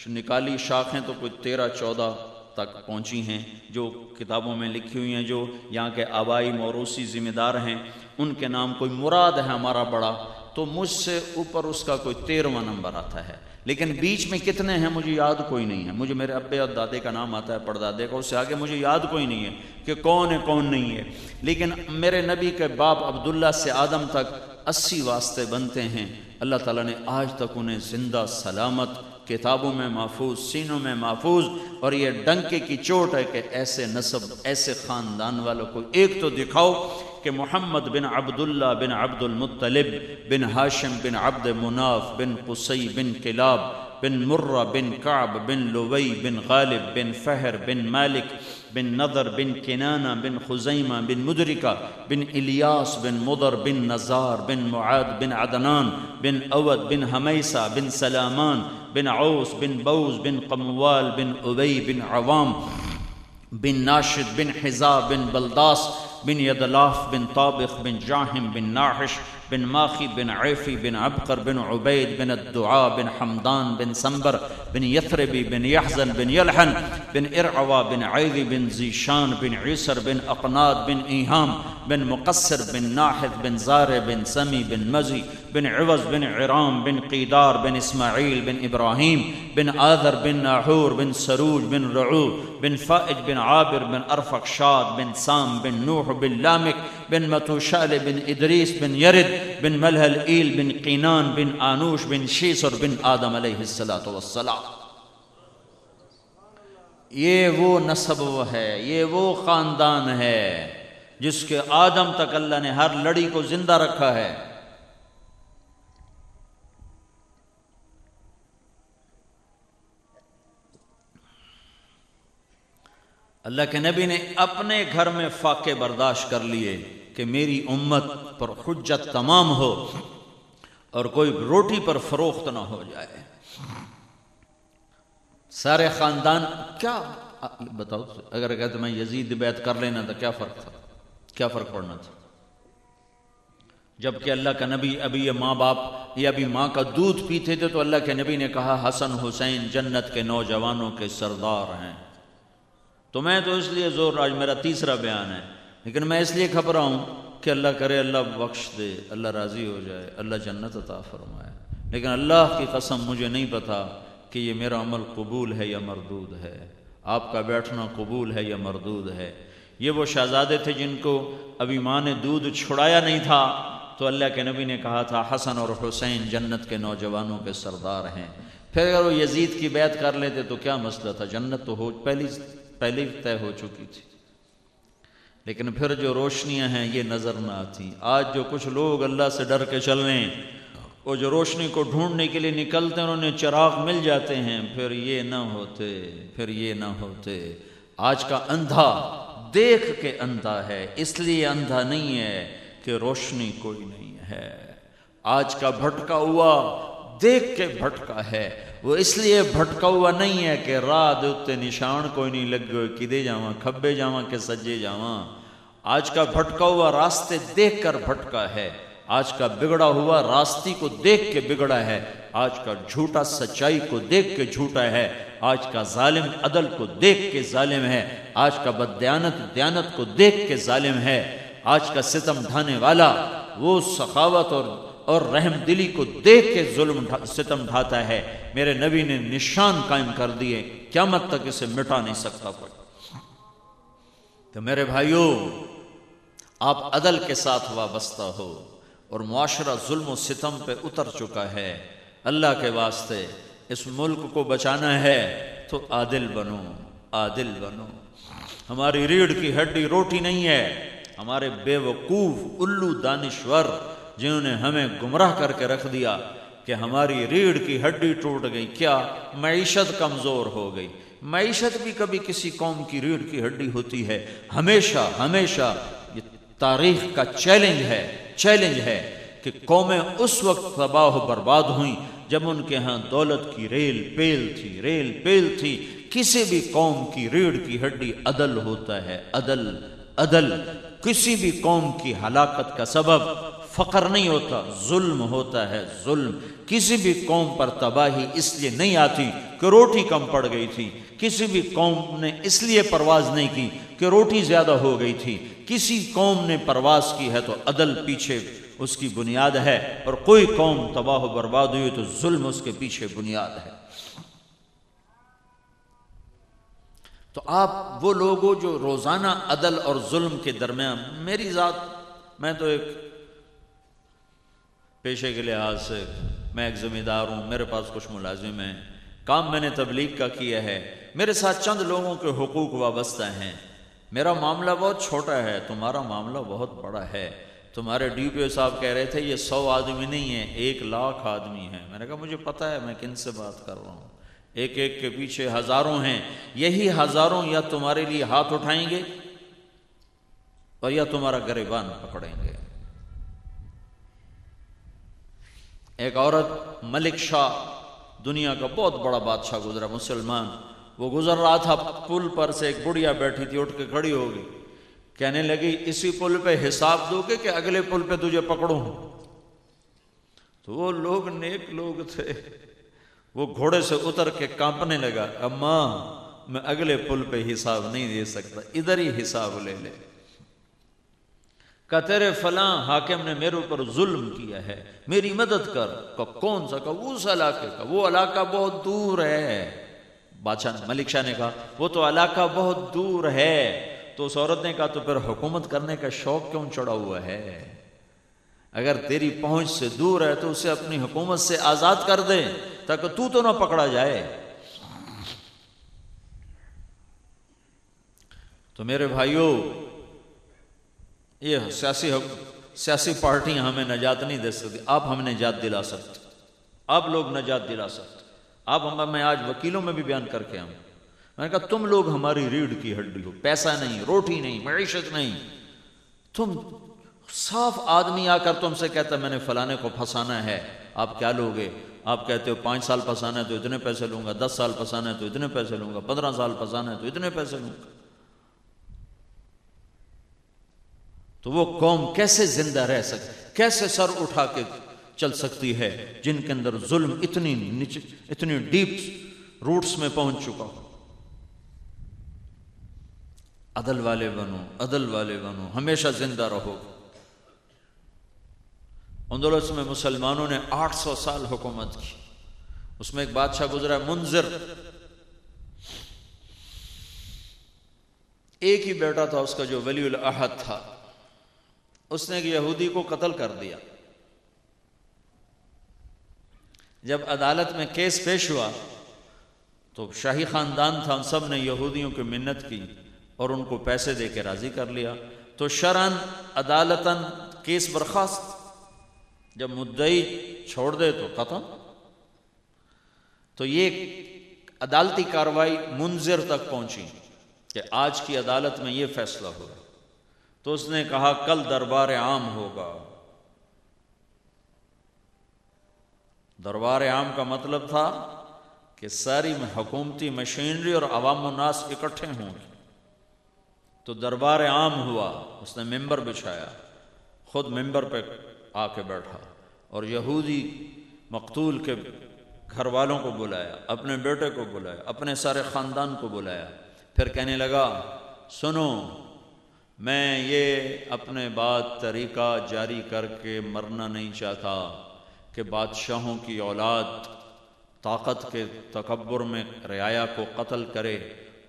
[SPEAKER 1] نکالی شاخیں تو کوئی تیرہ چودہ تک پہنچی ہیں، جو کتابوں میں لکھی ہوئی ہیں، جو یہاں کے آبائی موروثی ذمہ دار ہیں۔ ان کے نام کوئی مراد ہے ہمارا بڑا، تو مجھ سے اوپر اس کا کوئی تیرواں نمبر آتا ہے۔ لیکن بیچ میں کتنے ہیں مجھے یاد کوئی نہیں ہے۔ مجھے میرے ابے اور دادے کا نام آتا ہے، پردادے کا، اس سے آگے مجھے یاد کوئی نہیں ہے کہ کون ہے، کون نہیں ہے۔ لیکن میرے نبی کے باپ عبداللہ سے آدم تک اسی واسطے بنتے ہیں۔ اللہ تعالیٰ نے آج تک انہیں زندہ سلامت، کتابوں میں محفوظ، سینوں میں محفوظ، اور یہ ڈنکے کی چوٹ ہے کہ ایسے نصب، ایسے خاندان والوں کو ایک تو دکھاؤ۔ کہ محمد بن عبداللہ بن عبد المطلب بن ہاشم بن عبد مناف بن قسی بن کلاب بن مرہ بن کعب بن لوی بن غالب بن فہر بن مالک بن نظر بن کنانہ بن خزیمہ بن مدرکہ بن الیاس بن مدر بن نزار بن معاد بن عدنان بن اود بن حمیسہ بن سلامان بن عوس بن بوز بن قموال بن ابی بن عوام بن ناشد بن حزاب بن بلداس بن یدلاف بن طابق بن جاہم بن ناحش بن ماخي بن عيفي بن عبقر بن عبيد بن الدعاء بن حمدان بن سنبر بن يثربي بن يحزن بن يلحن بن إرعوى بن عيذي بن زيشان بن عيسر بن أقناد بن إيهام بن مقصر بن ناحث بن زار بن سمي بن مزي بن عوز بن عرام بن قيدار بن إسماعيل بن إبراهيم بن آذر بن ناحور بن سروج بن رعو بن فائج بن عابر بن أرفق شاد بن سام بن نوح بن لامك بن متوشال بن إدريس بن يرد بن ملهل إيل بن قينان بن آنوش بن شيسر بن آدم عليه الصلاة والسلام۔ یہ وہ نصب ہے، یہ وہ خاندان ہے جس کے آدم تک اللہ نے ہر لڑی کو زندہ رکھا ہے۔ اللہ کے نبی نے اپنے گھر میں فاقے برداشت کر لیے۔ کہ میری امت پر حجت تمام ہو اور کوئی روٹی پر فروخت نہ ہو جائے۔ سارے خاندان، کیا بتاؤ، اگر کہتے میں یزید بیت کر لینا تھا کیا فرق تھا؟ کیا فرق پڑنا تھا؟ جبکہ اللہ کا نبی ابھی یہ ماں باپ یا ابھی ماں کا دودھ پیتے تھے تو اللہ کے نبی نے کہا، حسن حسین جنت کے نوجوانوں کے سردار ہیں۔ تو میں تو اس لیے زور، آج میرا تیسرا بیان ہے۔ لیکن میں اس لیے خبر ہوں کہ اللہ کرے، اللہ بخش دے، اللہ راضی ہو جائے، اللہ جنت عطا فرمائے۔ لیکن اللہ کی قسم مجھے نہیں پتا کہ یہ میرا عمل قبول ہے یا مردود ہے۔ آپ کا بیٹھنا قبول ہے یا مردود ہے۔ یہ وہ شہزادے تھے جن کو ابھی ماں نے دودھ چھڑایا نہیں تھا۔ تو اللہ کے نبی نے کہا تھا، حسن اور حسین جنت کے نوجوانوں کے سردار ہیں۔ پھر اگر وہ یزید کی بیعت کر لیتے تو کیا مسئلہ تھا؟ جنت تو ہو، پہلی پہلی طے ہو چکی تھی۔ لیکن پھر جو روشنیاں ہیں، یہ نظر نہ آتی آج جو کچھ لوگ اللہ سے ڈر کے چل رہے ہیں، وہ جو روشنی کو ڈھونڈنے کے لیے نکلتے ہیں، انہیں چراغ مل جاتے ہیں، پھر یہ نہ ہوتے، پھر یہ نہ ہوتے۔ آج کا اندھا دیکھ کے اندھا ہے، اس لیے اندھا نہیں ہے کہ روشنی کوئی نہیں ہے۔ آج کا بھٹکا ہوا دیکھ کے بھٹکا ہے وہ اس لیے بھٹکا ہوا نہیں ہے کہ راہ اتنے نشان کوئی نہیں لگ گئے کدے جاواں؟ کھبے جاواں کہ سجے جاواں؟ آج کا بھٹکا ہوا راستے دیکھ کر بھٹکا ہے۔ آج کا بگڑا ہوا راستی کو دیکھ کے بگڑا ہے۔ آج کا جھوٹا سچائی کو دیکھ کے جھوٹا ہے۔ آج کا ظالم عدل کو دیکھ کے ظالم ہے۔ آج کا بدیانت دیانت کو دیکھ کے ظالم ہے۔ آج کا ستم ڈھانے والا وہ سخاوت اور اور رحم دلی کو دیکھ کے ظلم ستم ڈھاتا ہے۔ میرے نبی نے نشان قائم کر دیے قیامت تک اسے مٹا نہیں سکتا تو میرے بھائیوں آپ عدل کے ساتھ وابستہ ہو اور معاشرہ ظلم و ستم پہ اتر چکا ہے۔ اللہ کے واسطے اس ملک کو بچانا ہے۔ تو عادل بنو عادل بنو۔ ہماری ریڑھ کی ہڈی روٹی نہیں ہے۔ ہمارے بے وقوف، الو دانشور جنہوں نے ہمیں گمراہ کر کے رکھ دیا کہ ہماری ریڑھ کی ہڈی ٹوٹ گئی۔ کیا معیشت کمزور ہو گئی؟ معیشت بھی کبھی کسی قوم کی ریڑھ کی ہڈی ہوتی ہے۔ ہمیشہ ہمیشہ یہ تاریخ کا چیلنج ہے چیلنج ہے کہ قومیں اس وقت تباہ و برباد ہوئیں جب ان کے ہاں دولت کی ریل پیل تھی، ریل پیل تھی۔ کسی بھی قوم کی ریڑھ کی ہڈی عدل ہوتا ہے، عدل عدل۔ کسی بھی قوم کی ہلاکت کا سبب فقر نہیں ہوتا، ظلم ہوتا ہے، ظلم۔ کسی بھی قوم پر تباہی اس لیے نہیں آتی کہ روٹی کم پڑ گئی تھی۔ کسی بھی قوم نے اس لیے پرواز نہیں کی کہ روٹی زیادہ ہو گئی تھی۔ کسی قوم نے پرواز کی ہے تو عدل پیچھے اس کی بنیاد ہے۔ اور کوئی قوم تباہ و برباد ہوئی تو ظلم اس کے پیچھے بنیاد ہے۔ تو آپ وہ لوگوں جو روزانہ عدل اور ظلم کے درمیان، میری ذات، میں تو ایک پیشے کے لحاظ سے میں ایک ذمہ دار ہوں، میرے پاس کچھ ملازم ہیں۔ کام میں نے تبلیغ کا کیا ہے۔ میرے ساتھ چند لوگوں کے حقوق وابستہ ہیں۔ میرا معاملہ بہت چھوٹا ہے، تمہارا معاملہ بہت بڑا ہے۔ تمہارے ڈی پی او صاحب کہہ رہے تھے، یہ سو آدمی نہیں ہے ایک لاکھ آدمی ہیں۔ میں نے کہا، مجھے پتا ہے، میں کن سے بات کر رہا ہوں۔ ایک ایک کے پیچھے ہزاروں ہیں۔ یہی ہزاروں یا تمہارے لیے ہاتھ اٹھائیں گے اور یا تمہارا گریبان پکڑیں گے۔ ایک عورت ملک شاہ، دنیا کا بہت بڑا بادشاہ گزرا، مسلمان۔ وہ گزر رہا تھا پل پر سے ایک بڑھیا بیٹھی تھی، اٹھ کے کھڑی ہوگی کہنے لگی، اسی پل پہ حساب دو گے کہ اگلے پل پہ تجھے پکڑوں؟ تو وہ لوگ نیک لوگ تھے۔ وہ گھوڑے سے اتر کے کانپنے لگا اما میں اگلے پل پہ حساب نہیں دے سکتا، ادھر ہی حساب لے لے۔ کہ تیرے فلاں حاکم نے میرے اوپر ظلم کیا ہے، میری مدد کر۔ کہ کون سا؟ کہ اس علاقے کا، وہ علاقہ بہت دور ہے۔ بادشاہ ملک شاہ نے کہا، وہ تو علاقہ بہت دور ہے۔ تو اس عورت نے کہا، تو پھر حکومت کرنے کا شوق کیوں چڑھا ہوا ہے؟ اگر تیری پہنچ سے دور ہے، تو اسے اپنی حکومت سے آزاد کر دے، تاکہ تو تو نہ پکڑا جائے۔ تو میرے بھائیوں یہ سیاسی سیاسی پارٹیاں ہمیں نجات نہیں دے سکتی۔ آپ ہمیں نجات دلا سکتے۔ آپ لوگ نجات دلا سکتے۔ آپ ہم میں آج وکیلوں میں بھی بیان کر کے آؤں میں نے کہا، تم لوگ ہماری ریڑھ کی ہڈی ہو۔ پیسہ نہیں، روٹی نہیں، معیشت نہیں۔ تم صاف آدمی آ کر تم سے کہتا میں نے فلانے کو پھنسانا ہے۔ آپ کیا لوگے آپ کہتے ہو، پانچ سال پسانا ہے تو اتنے پیسے لوں گا، دس سال پسانا ہے تو اتنے پیسے لوں گا، پندرہ سال پسانا ہے تو اتنے پیسے لوں گا۔ تو وہ قوم کیسے زندہ رہ سکتی کیسے سر اٹھا کے چل سکتی ہے جن کے اندر ظلم اتنی اتنی ڈیپ روٹس میں پہنچ چکا ہو۔ عدل والے بنو، عدل والے بنو، ہمیشہ زندہ رہو۔ اندلس میں مسلمانوں نے آٹھ سو سال حکومت کی۔ اس میں ایک بادشاہ گزرا منظر ایک ہی بیٹا تھا، اس کا جو ولی العہد تھا۔ اس نے ایک یہودی کو قتل کر دیا۔ جب عدالت میں کیس پیش ہوا تو شاہی خاندان تھا ان سب نے یہودیوں کی منت کی اور ان کو پیسے دے کے راضی کر لیا۔ تو شرن عدالتاً کیس برخاست۔ جب مدعی چھوڑ دے تو ختم تو یہ عدالتی کاروائی منظر تک پہنچی کہ آج کی عدالت میں یہ فیصلہ ہوا تو اس نے کہا، کل دربار عام ہوگا۔ دربار عام کا مطلب تھا کہ ساری حکومتی مشینری اور عوام الناس اکٹھے ہوں۔ گے تو دربار عام ہوا، اس نے ممبر بچھایا، خود ممبر پہ آ کے بیٹھا اور یہودی مقتول کے گھر والوں کو بلایا، اپنے بیٹے کو بلایا، اپنے سارے خاندان کو بلایا۔ پھر کہنے لگا، سنو میں یہ اپنے بات طریقہ جاری کر کے مرنا نہیں چاہتا کہ بادشاہوں کی اولاد طاقت کے تکبر میں رعایا کو قتل کرے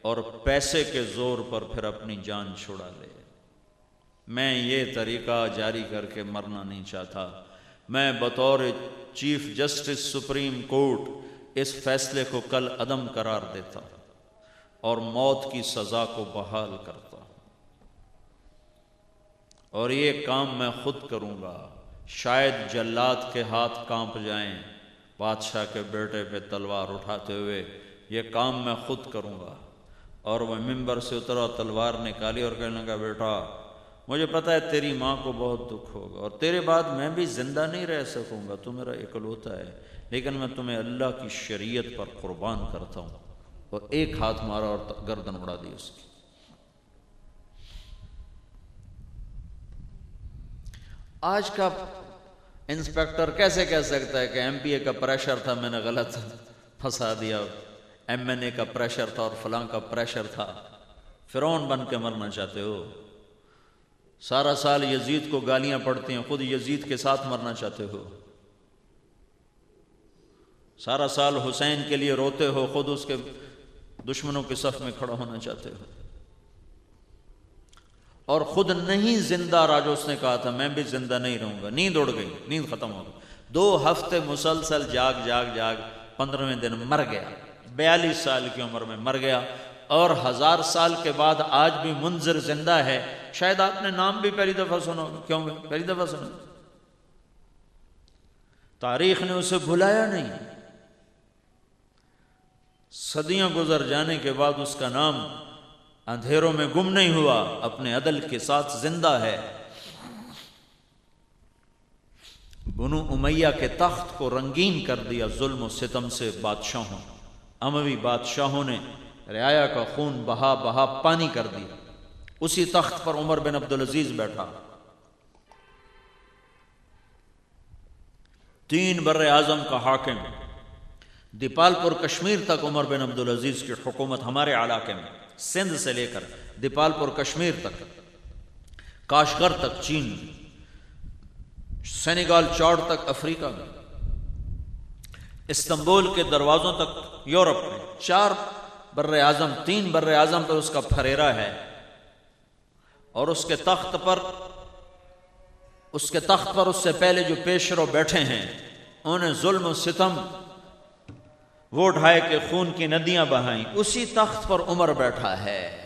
[SPEAKER 1] اور پیسے کے زور پر پھر اپنی جان چھڑا لے۔ میں یہ طریقہ جاری کر کے مرنا نہیں چاہتا۔ میں بطور چیف جسٹس سپریم کورٹ اس فیصلے کو کل عدم قرار دیتا اور موت کی سزا کو بحال کرتا۔ اور یہ کام میں خود کروں گا۔ شاید جلات کے ہاتھ کانپ جائیں۔ بادشاہ کے بیٹے پہ تلوار اٹھاتے ہوئے یہ کام میں خود کروں گا۔ اور وہ ممبر سے اترا، تلوار نکالی اور کہنے لگا، بیٹا، مجھے پتا ہے تیری ماں کو بہت دکھ ہوگا اور تیرے بعد میں بھی زندہ نہیں رہ سکوں گا۔ تو میرا اکلوتا ہے، لیکن میں تمہیں اللہ کی شریعت پر قربان کرتا ہوں۔ اور ایک ہاتھ مارا اور گردن اڑا دی اس کی۔ آج کا انسپیکٹر کیسے کہہ سکتا ہے کہ ایم پی اے کا پریشر تھا، میں نے غلط پھنسا دیا۔ ایم این اے کا پریشر تھا اور فلاں کا پریشر تھا۔ فرون بن کے مرنا چاہتے ہو۔ سارا سال یزید کو گالیاں پڑتی ہیں، خود یزید کے ساتھ مرنا چاہتے ہو۔ سارا سال حسین کے لیے روتے ہو، خود اس کے دشمنوں کے صف میں کھڑا ہونا چاہتے ہو۔ اور خود نہیں زندہ راجو اس نے کہا تھا، میں بھی زندہ نہیں رہوں گا۔ نیند اڑ گئی، نیند ختم ہو گئی۔ دو ہفتے مسلسل جاگ جاگ جاگ، پندرہویں دن مر گیا۔ بیالیس سال کی عمر میں مر گیا۔ اور ہزار سال کے بعد آج بھی منظر زندہ ہے۔ شاید آپ نے نام بھی پہلی دفعہ سنا کیوں پہلی دفعہ سنا تاریخ نے اسے بھلایا نہیں۔ صدیاں گزر جانے کے بعد اس کا نام اندھیروں میں گم نہیں ہوا، اپنے عدل کے ساتھ زندہ ہے۔ بنو امیہ کے تخت کو رنگین کر دیا ظلم و ستم سے بادشاہوں۔ اموی بادشاہوں نے رعایا کا خون بہا بہا پانی کر دیا۔ اسی تخت پر عمر بن عبدالعزیز بیٹھا۔ تین بر اعظم کا حاکم۔ دیپال پور کشمیر تک عمر بن عبدالعزیز کی حکومت ہمارے علاقے میں۔ سندھ سے لے کر دیپال پور، کشمیر تک کاشگر تک، چین، سینیگال چوڑ تک، افریقہ میں، استنبول کے دروازوں تک، یورپ میں، چار بر اعظم، تین بر اعظم پر اس کا پھریرا ہے اور اس کے تخت پر، اس کے تخت پر اس سے پہلے جو پیشرو بیٹھے ہیں، انہیں ظلم و ستم وہ ڈھائے کے خون کی ندیاں بہائیں اسی تخت پر عمر بیٹھا ہے۔